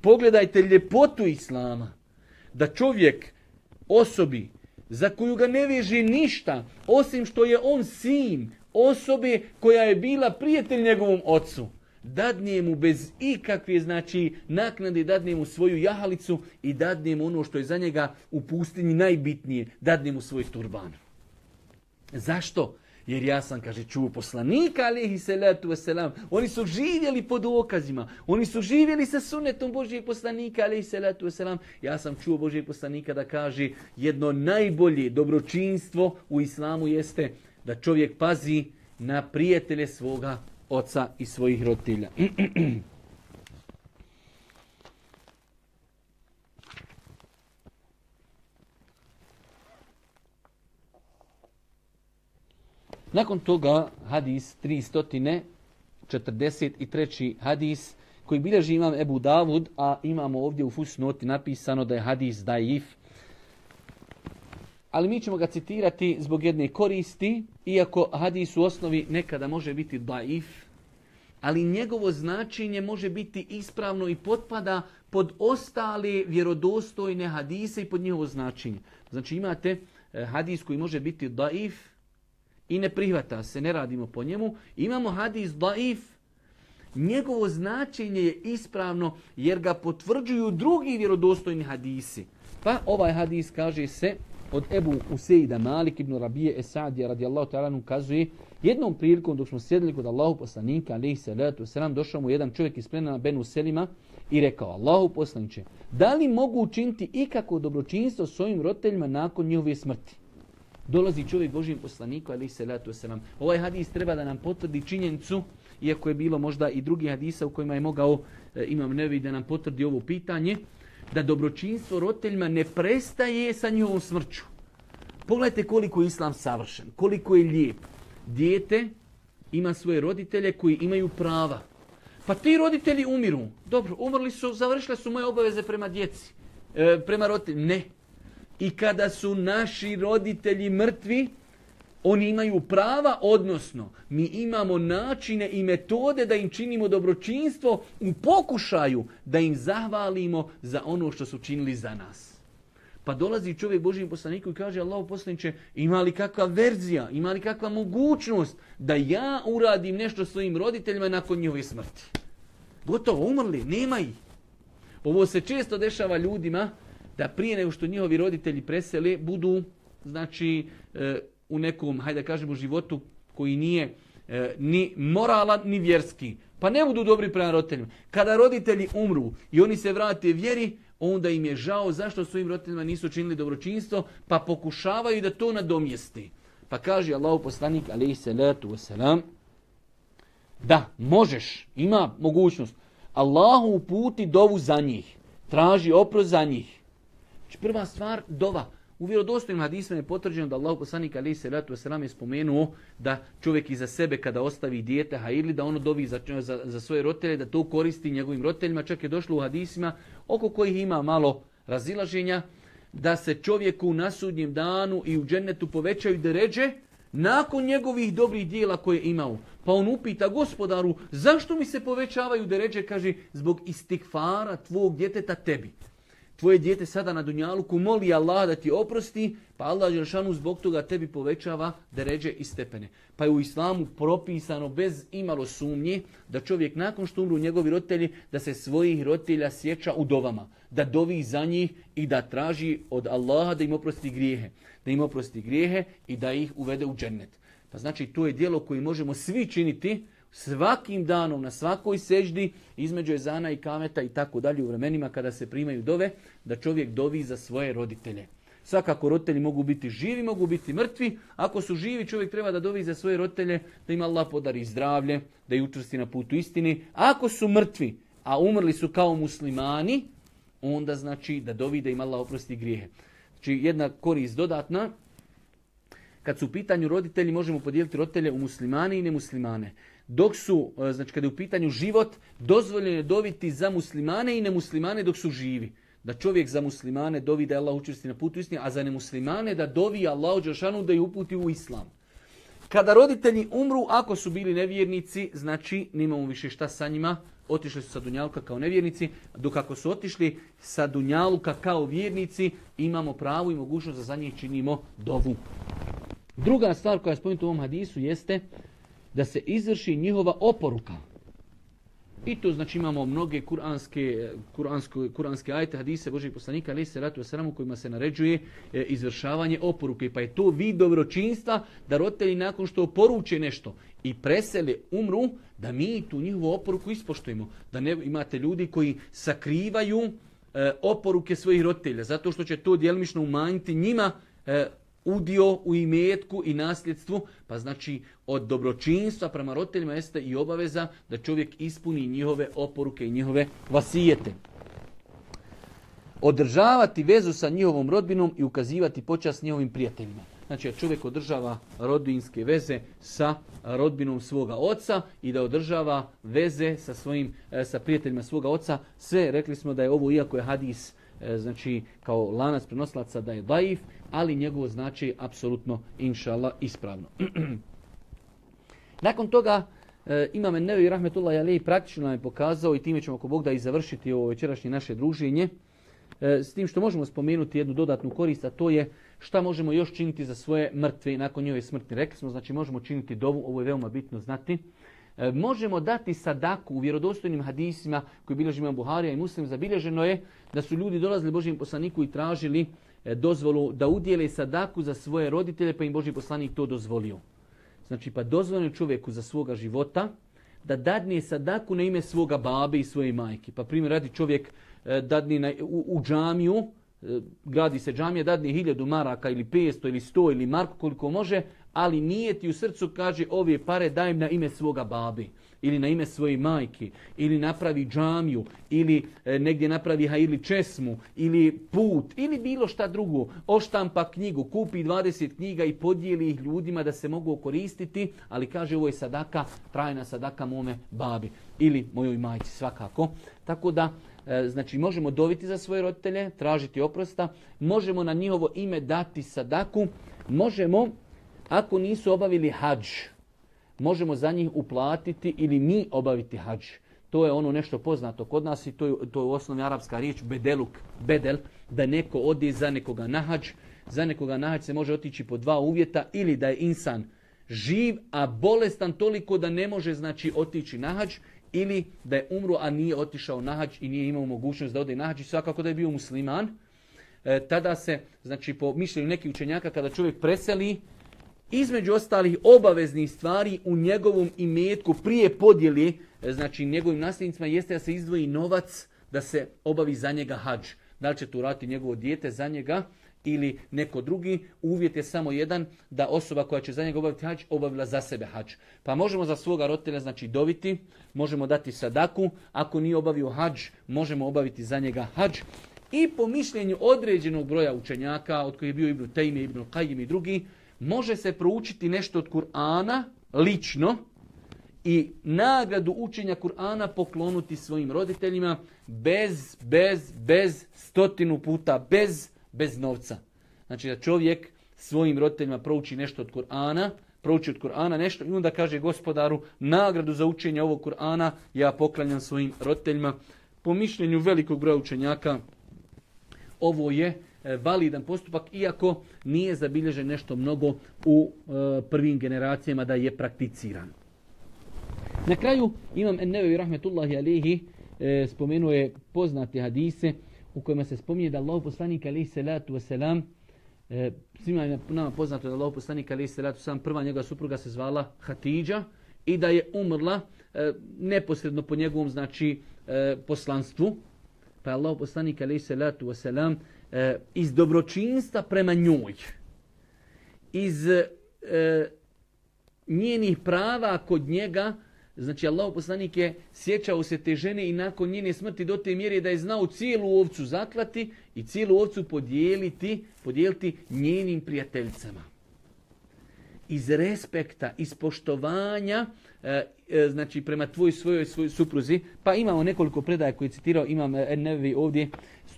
A: Pogledajte ljepotu Islama. Da čovjek osobi za koju ga ne veže ništa, osim što je on sin osobe koja je bila prijatelj njegovom ocu. Dadne mu bez ikakve znači naknade, dadne mu svoju jahalicu i dadne mu ono što je za njega u pustinji najbitnije, dadne mu svoj turban. Zašto? Jer ja sam, kaže, čuo poslanika, alihi salatu wasalam. Oni su živjeli pod okazima. Oni su živjeli sa sunetom Božijeg poslanika, alihi salatu wasalam. Ja sam čuo Božijeg poslanika da kaže jedno najbolje dobročinstvo u islamu jeste da čovjek pazi na prijatelje svoga oca i svojih roditelja. Nakon toga hadis 343. hadis koji bilježi imam Ebu Davud, a imamo ovdje u fusnoti napisano da je hadis daif. Ali mi ćemo ga citirati zbog jedne koristi, iako hadis u osnovi nekada može biti daif, ali njegovo značenje može biti ispravno i potpada pod ostale vjerodostojne hadise i pod njegovo značenje. Znači imate eh, hadis koji može biti daif, i ne prihvata se, ne radimo po njemu. Imamo hadis daif, njegovo značenje je ispravno jer ga potvrđuju drugi vjerodostojni hadisi. Pa ovaj hadis kaže se od Ebu Usejda Malik ibn Rabije Esadija radijallahu ta'ala ukazuje jednom prilikom dok smo sjedili kod Allahu poslanika alaihi salatu wasalam došao mu jedan čovjek iz plemena Benu Selima i rekao Allahu poslaniče da li mogu učiniti ikako dobročinstvo svojim roditeljima nakon njihove smrti? Dolazi čovjek Božijem poslaniku, ali se letu se nam. Ovaj hadis treba da nam potvrdi činjenicu, iako je bilo možda i drugi hadisa u kojima je mogao, e, imam nevi, da nam potvrdi ovo pitanje, da dobročinstvo roditeljima ne prestaje sa njihovom smrću. Pogledajte koliko je islam savršen, koliko je lijep. Dijete ima svoje roditelje koji imaju prava. Pa ti roditelji umiru. Dobro, umrli su, završile su moje obaveze prema djeci, e, prema roditeljima. Ne, i kada su naši roditelji mrtvi, oni imaju prava, odnosno mi imamo načine i metode da im činimo dobročinstvo u pokušaju da im zahvalimo za ono što su činili za nas. Pa dolazi čovjek Božijim poslaniku i kaže Allah poslaniče, ima li kakva verzija, ima li kakva mogućnost da ja uradim nešto svojim roditeljima nakon njihove smrti. Gotovo, umrli, nema ih. Ovo se često dešava ljudima, da prije nego što njihovi roditelji presele budu znači e, u nekom hajde da kažemo životu koji nije e, ni moralan ni vjerski Pa ne budu dobri prema roditeljima. Kada roditelji umru i oni se vrate vjeri, onda im je žao zašto svojim roditeljima nisu činili dobročinstvo, pa pokušavaju da to nadomjesti. Pa kaže Allahu poslanik, alaihi salatu wasalam, da, možeš, ima mogućnost. Allahu uputi dovu za njih. Traži oprost za njih. Znači prva stvar, dova. U vjerodostojnim hadisima je potvrđeno da Allah poslanik ali se ratu je spomenuo da čovjek iza sebe kada ostavi dijete ili da ono dovi za, za, za svoje roditelje, da to koristi njegovim roditeljima. Čak je došlo u hadisima oko kojih ima malo razilaženja da se čovjeku na sudnjem danu i u džennetu povećaju deređe nakon njegovih dobrih dijela koje je imao. Pa on upita gospodaru, zašto mi se povećavaju deređe? Kaže, zbog istikfara tvog djeteta tebi tvoje dijete sada na Dunjaluku moli Allah da ti oprosti, pa Allah Đelšanu zbog toga tebi povećava deređe i stepene. Pa je u islamu propisano bez imalo sumnje da čovjek nakon što umru njegovi roditelji, da se svojih roditelja sjeća u dovama, da dovi za njih i da traži od Allaha da im oprosti grijehe. Da im oprosti grijehe i da ih uvede u džennet. Pa znači to je dijelo koje možemo svi činiti, svakim danom, na svakoj seždi, između ezana i kameta i tako dalje u vremenima kada se primaju dove, da čovjek dovi za svoje roditelje. Svakako roditelji mogu biti živi, mogu biti mrtvi. Ako su živi, čovjek treba da dovi za svoje roditelje, da im Allah podari zdravlje, da ih učvrsti na putu istini. Ako su mrtvi, a umrli su kao muslimani, onda znači da dovi da im Allah oprosti grijehe. Znači jedna korist dodatna, kad su u pitanju roditelji, možemo podijeliti roditelje u muslimane i nemuslimane dok su, e, znači kada je u pitanju život, dozvoljeno je doviti za muslimane i nemuslimane dok su živi. Da čovjek za muslimane dovi da je Allah učvrsti na putu istine, a za nemuslimane da dovi Allah Đelšanu da je uputi u islam. Kada roditelji umru, ako su bili nevjernici, znači nemamo više šta sa njima, otišli su sa Dunjaluka kao nevjernici, dok ako su otišli sa Dunjaluka kao vjernici, imamo pravo i mogućnost da za njih činimo dovu. Druga stvar koja je spomenuta u ovom hadisu jeste da se izvrši njihova oporuka. I to znači imamo mnoge kuranske, kuranske, kuranske ajte, hadise Božeg poslanika, ali se ratu u kojima se naređuje e, izvršavanje oporuke. Pa je to vid dobročinstva da roditelji nakon što oporuče nešto i presele, umru, da mi tu njihovu oporuku ispoštujemo. Da ne imate ljudi koji sakrivaju e, oporuke svojih roditelja, zato što će to djelimično umanjiti njima e, udio u imetku i nasljedstvu, pa znači od dobročinstva prema roditeljima jeste i obaveza da čovjek ispuni njihove oporuke i njihove vasijete. Održavati vezu sa njihovom rodbinom i ukazivati počast njihovim prijateljima. Znači, čovjek održava rodbinske veze sa rodbinom svoga oca i da održava veze sa svojim e, sa prijateljima svoga oca. Sve rekli smo da je ovo, iako je hadis znači kao lanac prenoslaca da je daif, ali njegovo znači apsolutno inšala ispravno. Nakon toga e, Imam Nevi Rahmetullah Ali praktično nam je pokazao i time ćemo ako Bog da i završiti ovo večerašnje naše druženje. E, s tim što možemo spomenuti jednu dodatnu korist, a to je šta možemo još činiti za svoje mrtve nakon njove smrti. Rekli smo, znači možemo činiti dovu, ovo je veoma bitno znati. E, možemo dati sadaku u vjerodostojnim hadisima koji bilježi imam Buharija i Muslim. Zabilježeno je da su ljudi dolazili Božijem poslaniku i tražili E, dozvolu da udjele sadaku za svoje roditelje, pa im Boži poslanik to dozvolio. Znači, pa dozvoljeno čovjeku za svoga života da dadne sadaku na ime svoga babe i svoje majke. Pa primjer radi čovjek e, dadne na, u, u džamiju, gradi se džamija, dadne hiljadu maraka ili 500 ili 100 ili marku koliko može, ali nije ti u srcu kaže ove pare dajem na ime svoga babi ili na ime svoje majke, ili napravi džamiju, ili e, negdje napravi ha ili česmu, ili put, ili bilo šta drugo. Oštampa knjigu, kupi 20 knjiga i podijeli ih ljudima da se mogu koristiti, ali kaže ovo je sadaka, trajna sadaka mome babi ili mojoj majci svakako. Tako da, e, znači možemo dobiti za svoje roditelje, tražiti oprosta, možemo na njihovo ime dati sadaku, možemo, ako nisu obavili hađ, možemo za njih uplatiti ili mi obaviti hađ. To je ono nešto poznato kod nas i to je, to je u osnovi arapska riječ bedeluk, bedel, da neko odi za nekoga na hađ. Za nekoga na hađ se može otići po dva uvjeta ili da je insan živ, a bolestan toliko da ne može znači otići na hađ ili da je umro, a nije otišao na hađ i nije imao mogućnost da ode na hađ i svakako da je bio musliman. E, tada se, znači po mišljenju nekih učenjaka, kada čovjek preseli, između ostalih obaveznih stvari u njegovom imetku prije podjeli, znači njegovim nasljednicima, jeste da se izdvoji novac da se obavi za njega hađ. Da li će tu rati njegovo dijete za njega ili neko drugi, uvjet je samo jedan da osoba koja će za njega obaviti hađ obavila za sebe hađ. Pa možemo za svoga roditelja znači dobiti, možemo dati sadaku, ako nije obavio hađ, možemo obaviti za njega hađ. I po mišljenju određenog broja učenjaka, od kojih je bio Ibn Tejme, Ibn Qajim i drugi, može se proučiti nešto od Kur'ana lično i nagradu učenja Kur'ana poklonuti svojim roditeljima bez, bez, bez, stotinu puta, bez, bez novca. Znači da čovjek svojim roditeljima prouči nešto od Kur'ana, prouči od Kur'ana nešto i onda kaže gospodaru nagradu za učenje ovog Kur'ana ja poklanjam svojim roditeljima. Po mišljenju velikog broja učenjaka ovo je validan postupak, iako nije zabilježen nešto mnogo u e, prvim generacijama da je prakticiran. Na kraju imam Ennevi rahmetullahi alihi e, spomenuje poznate hadise u kojima se spominje da Allah poslanik alihi salatu wasalam svima je nama poznato da Allah poslanik alihi salatu wasalam prva njegova supruga se zvala Hatidža i da je umrla neposredno po njegovom znači poslanstvu pa je Allah poslanik alihi salatu wasalam e, iz dobročinstva prema njoj, iz e, njenih prava kod njega, znači Allah poslanik je sjećao se te žene i nakon njene smrti do te mjere da je znao cijelu ovcu zaklati i cijelu ovcu podijeliti, podijeliti njenim prijateljcama. Iz respekta, iz poštovanja, e, e, znači prema tvoj svojoj svoj supruzi, pa imamo nekoliko predaja koje je citirao, imam Nevi ovdje,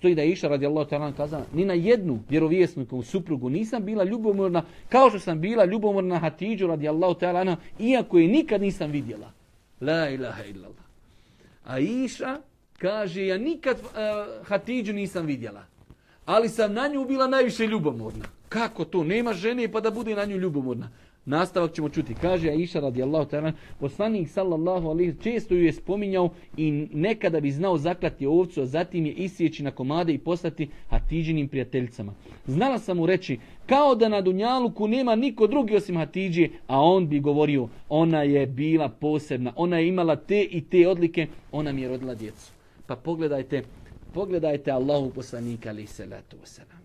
A: stoji da je Iša radijallahu ta'ala kazala, ni na jednu vjerovjesniku suprugu nisam bila ljubomorna, kao što sam bila ljubomorna Hatidžu radijallahu ta'ala, iako je nikad nisam vidjela. La ilaha illallah. A Iša kaže, ja nikad uh, nisam vidjela, ali sam na nju bila najviše ljubomorna. Kako to? Nema žene pa da bude na nju ljubomorna. Nastavak ćemo čuti. Kaže Aisha radijallahu ta'ala, poslanik sallallahu alaihi često ju je spominjao i nekada bi znao zaklati ovcu, a zatim je isjeći na komade i poslati Hatidžinim prijateljicama. Znala sam mu reći, kao da na Dunjaluku nema niko drugi osim Hatidžije, a on bi govorio, ona je bila posebna, ona je imala te i te odlike, ona mi je rodila djecu. Pa pogledajte, pogledajte Allahu poslanika alaihi salatu wasalam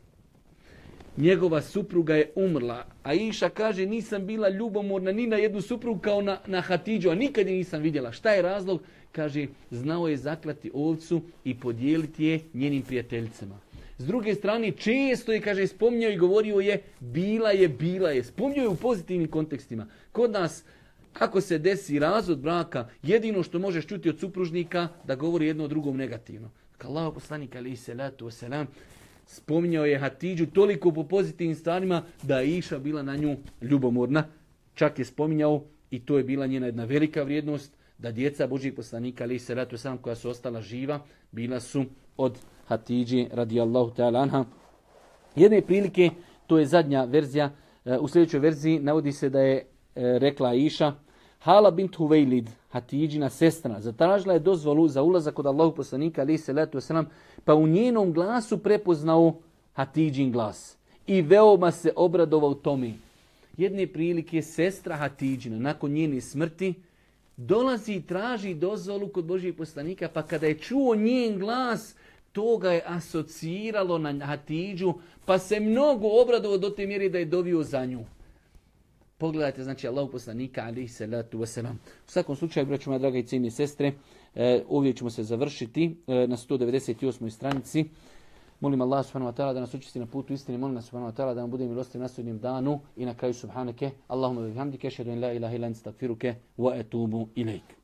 A: njegova supruga je umrla. A Iša kaže nisam bila ljubomorna ni na jednu suprugu kao na, na Hatidžu, a nikad je nisam vidjela. Šta je razlog? Kaže, znao je zaklati ovcu i podijeliti je njenim prijateljicama. S druge strane, često je, kaže, spominjao i govorio je, bila je, bila je. Spominjao je u pozitivnim kontekstima. Kod nas, ako se desi razvod braka, jedino što možeš čuti od supružnika, da govori jedno o drugom negativno. Kao poslanik, ali salatu wasalam, spominjao je Hatidžu toliko po pozitivnim stvarima da je Iša bila na nju ljubomorna. Čak je spominjao i to je bila njena jedna velika vrijednost da djeca Božih poslanika ali se ratu sam koja su ostala živa bila su od Hatidži radijallahu ta'ala anha. Jedne prilike, to je zadnja verzija, e, u sljedećoj verziji navodi se da je e, rekla Iša Hala bint Huvejlid, Hatidžina sestra, zatražila je dozvolu za ulazak kod Allahu poslanika, ali se letu selam, pa u njenom glasu prepoznao Hatidžin glas. I veoma se obradovao tome. Jedne prilike sestra Hatidžina, nakon njene smrti, dolazi i traži dozvolu kod Božijeg poslanika, pa kada je čuo njen glas, to ga je asociralo na Hatidžu, pa se mnogo obradovao do te mjere da je dovio za nju. Pogledajte, znači, Allah poslanika, ali se salatu wasalam. U svakom slučaju, braću moja draga i cijene sestre, e, uvijek ćemo se završiti e, na 198. stranici. Molim Allah subhanahu wa ta'ala da nas učisti na putu istine. Molim nas subhanahu wa ta'ala da nam bude milosti na sudnjem danu i na kraju subhanake. Allahumma bihamdike, šedu in la ilaha ilan stakfiruke, wa etubu ilaik.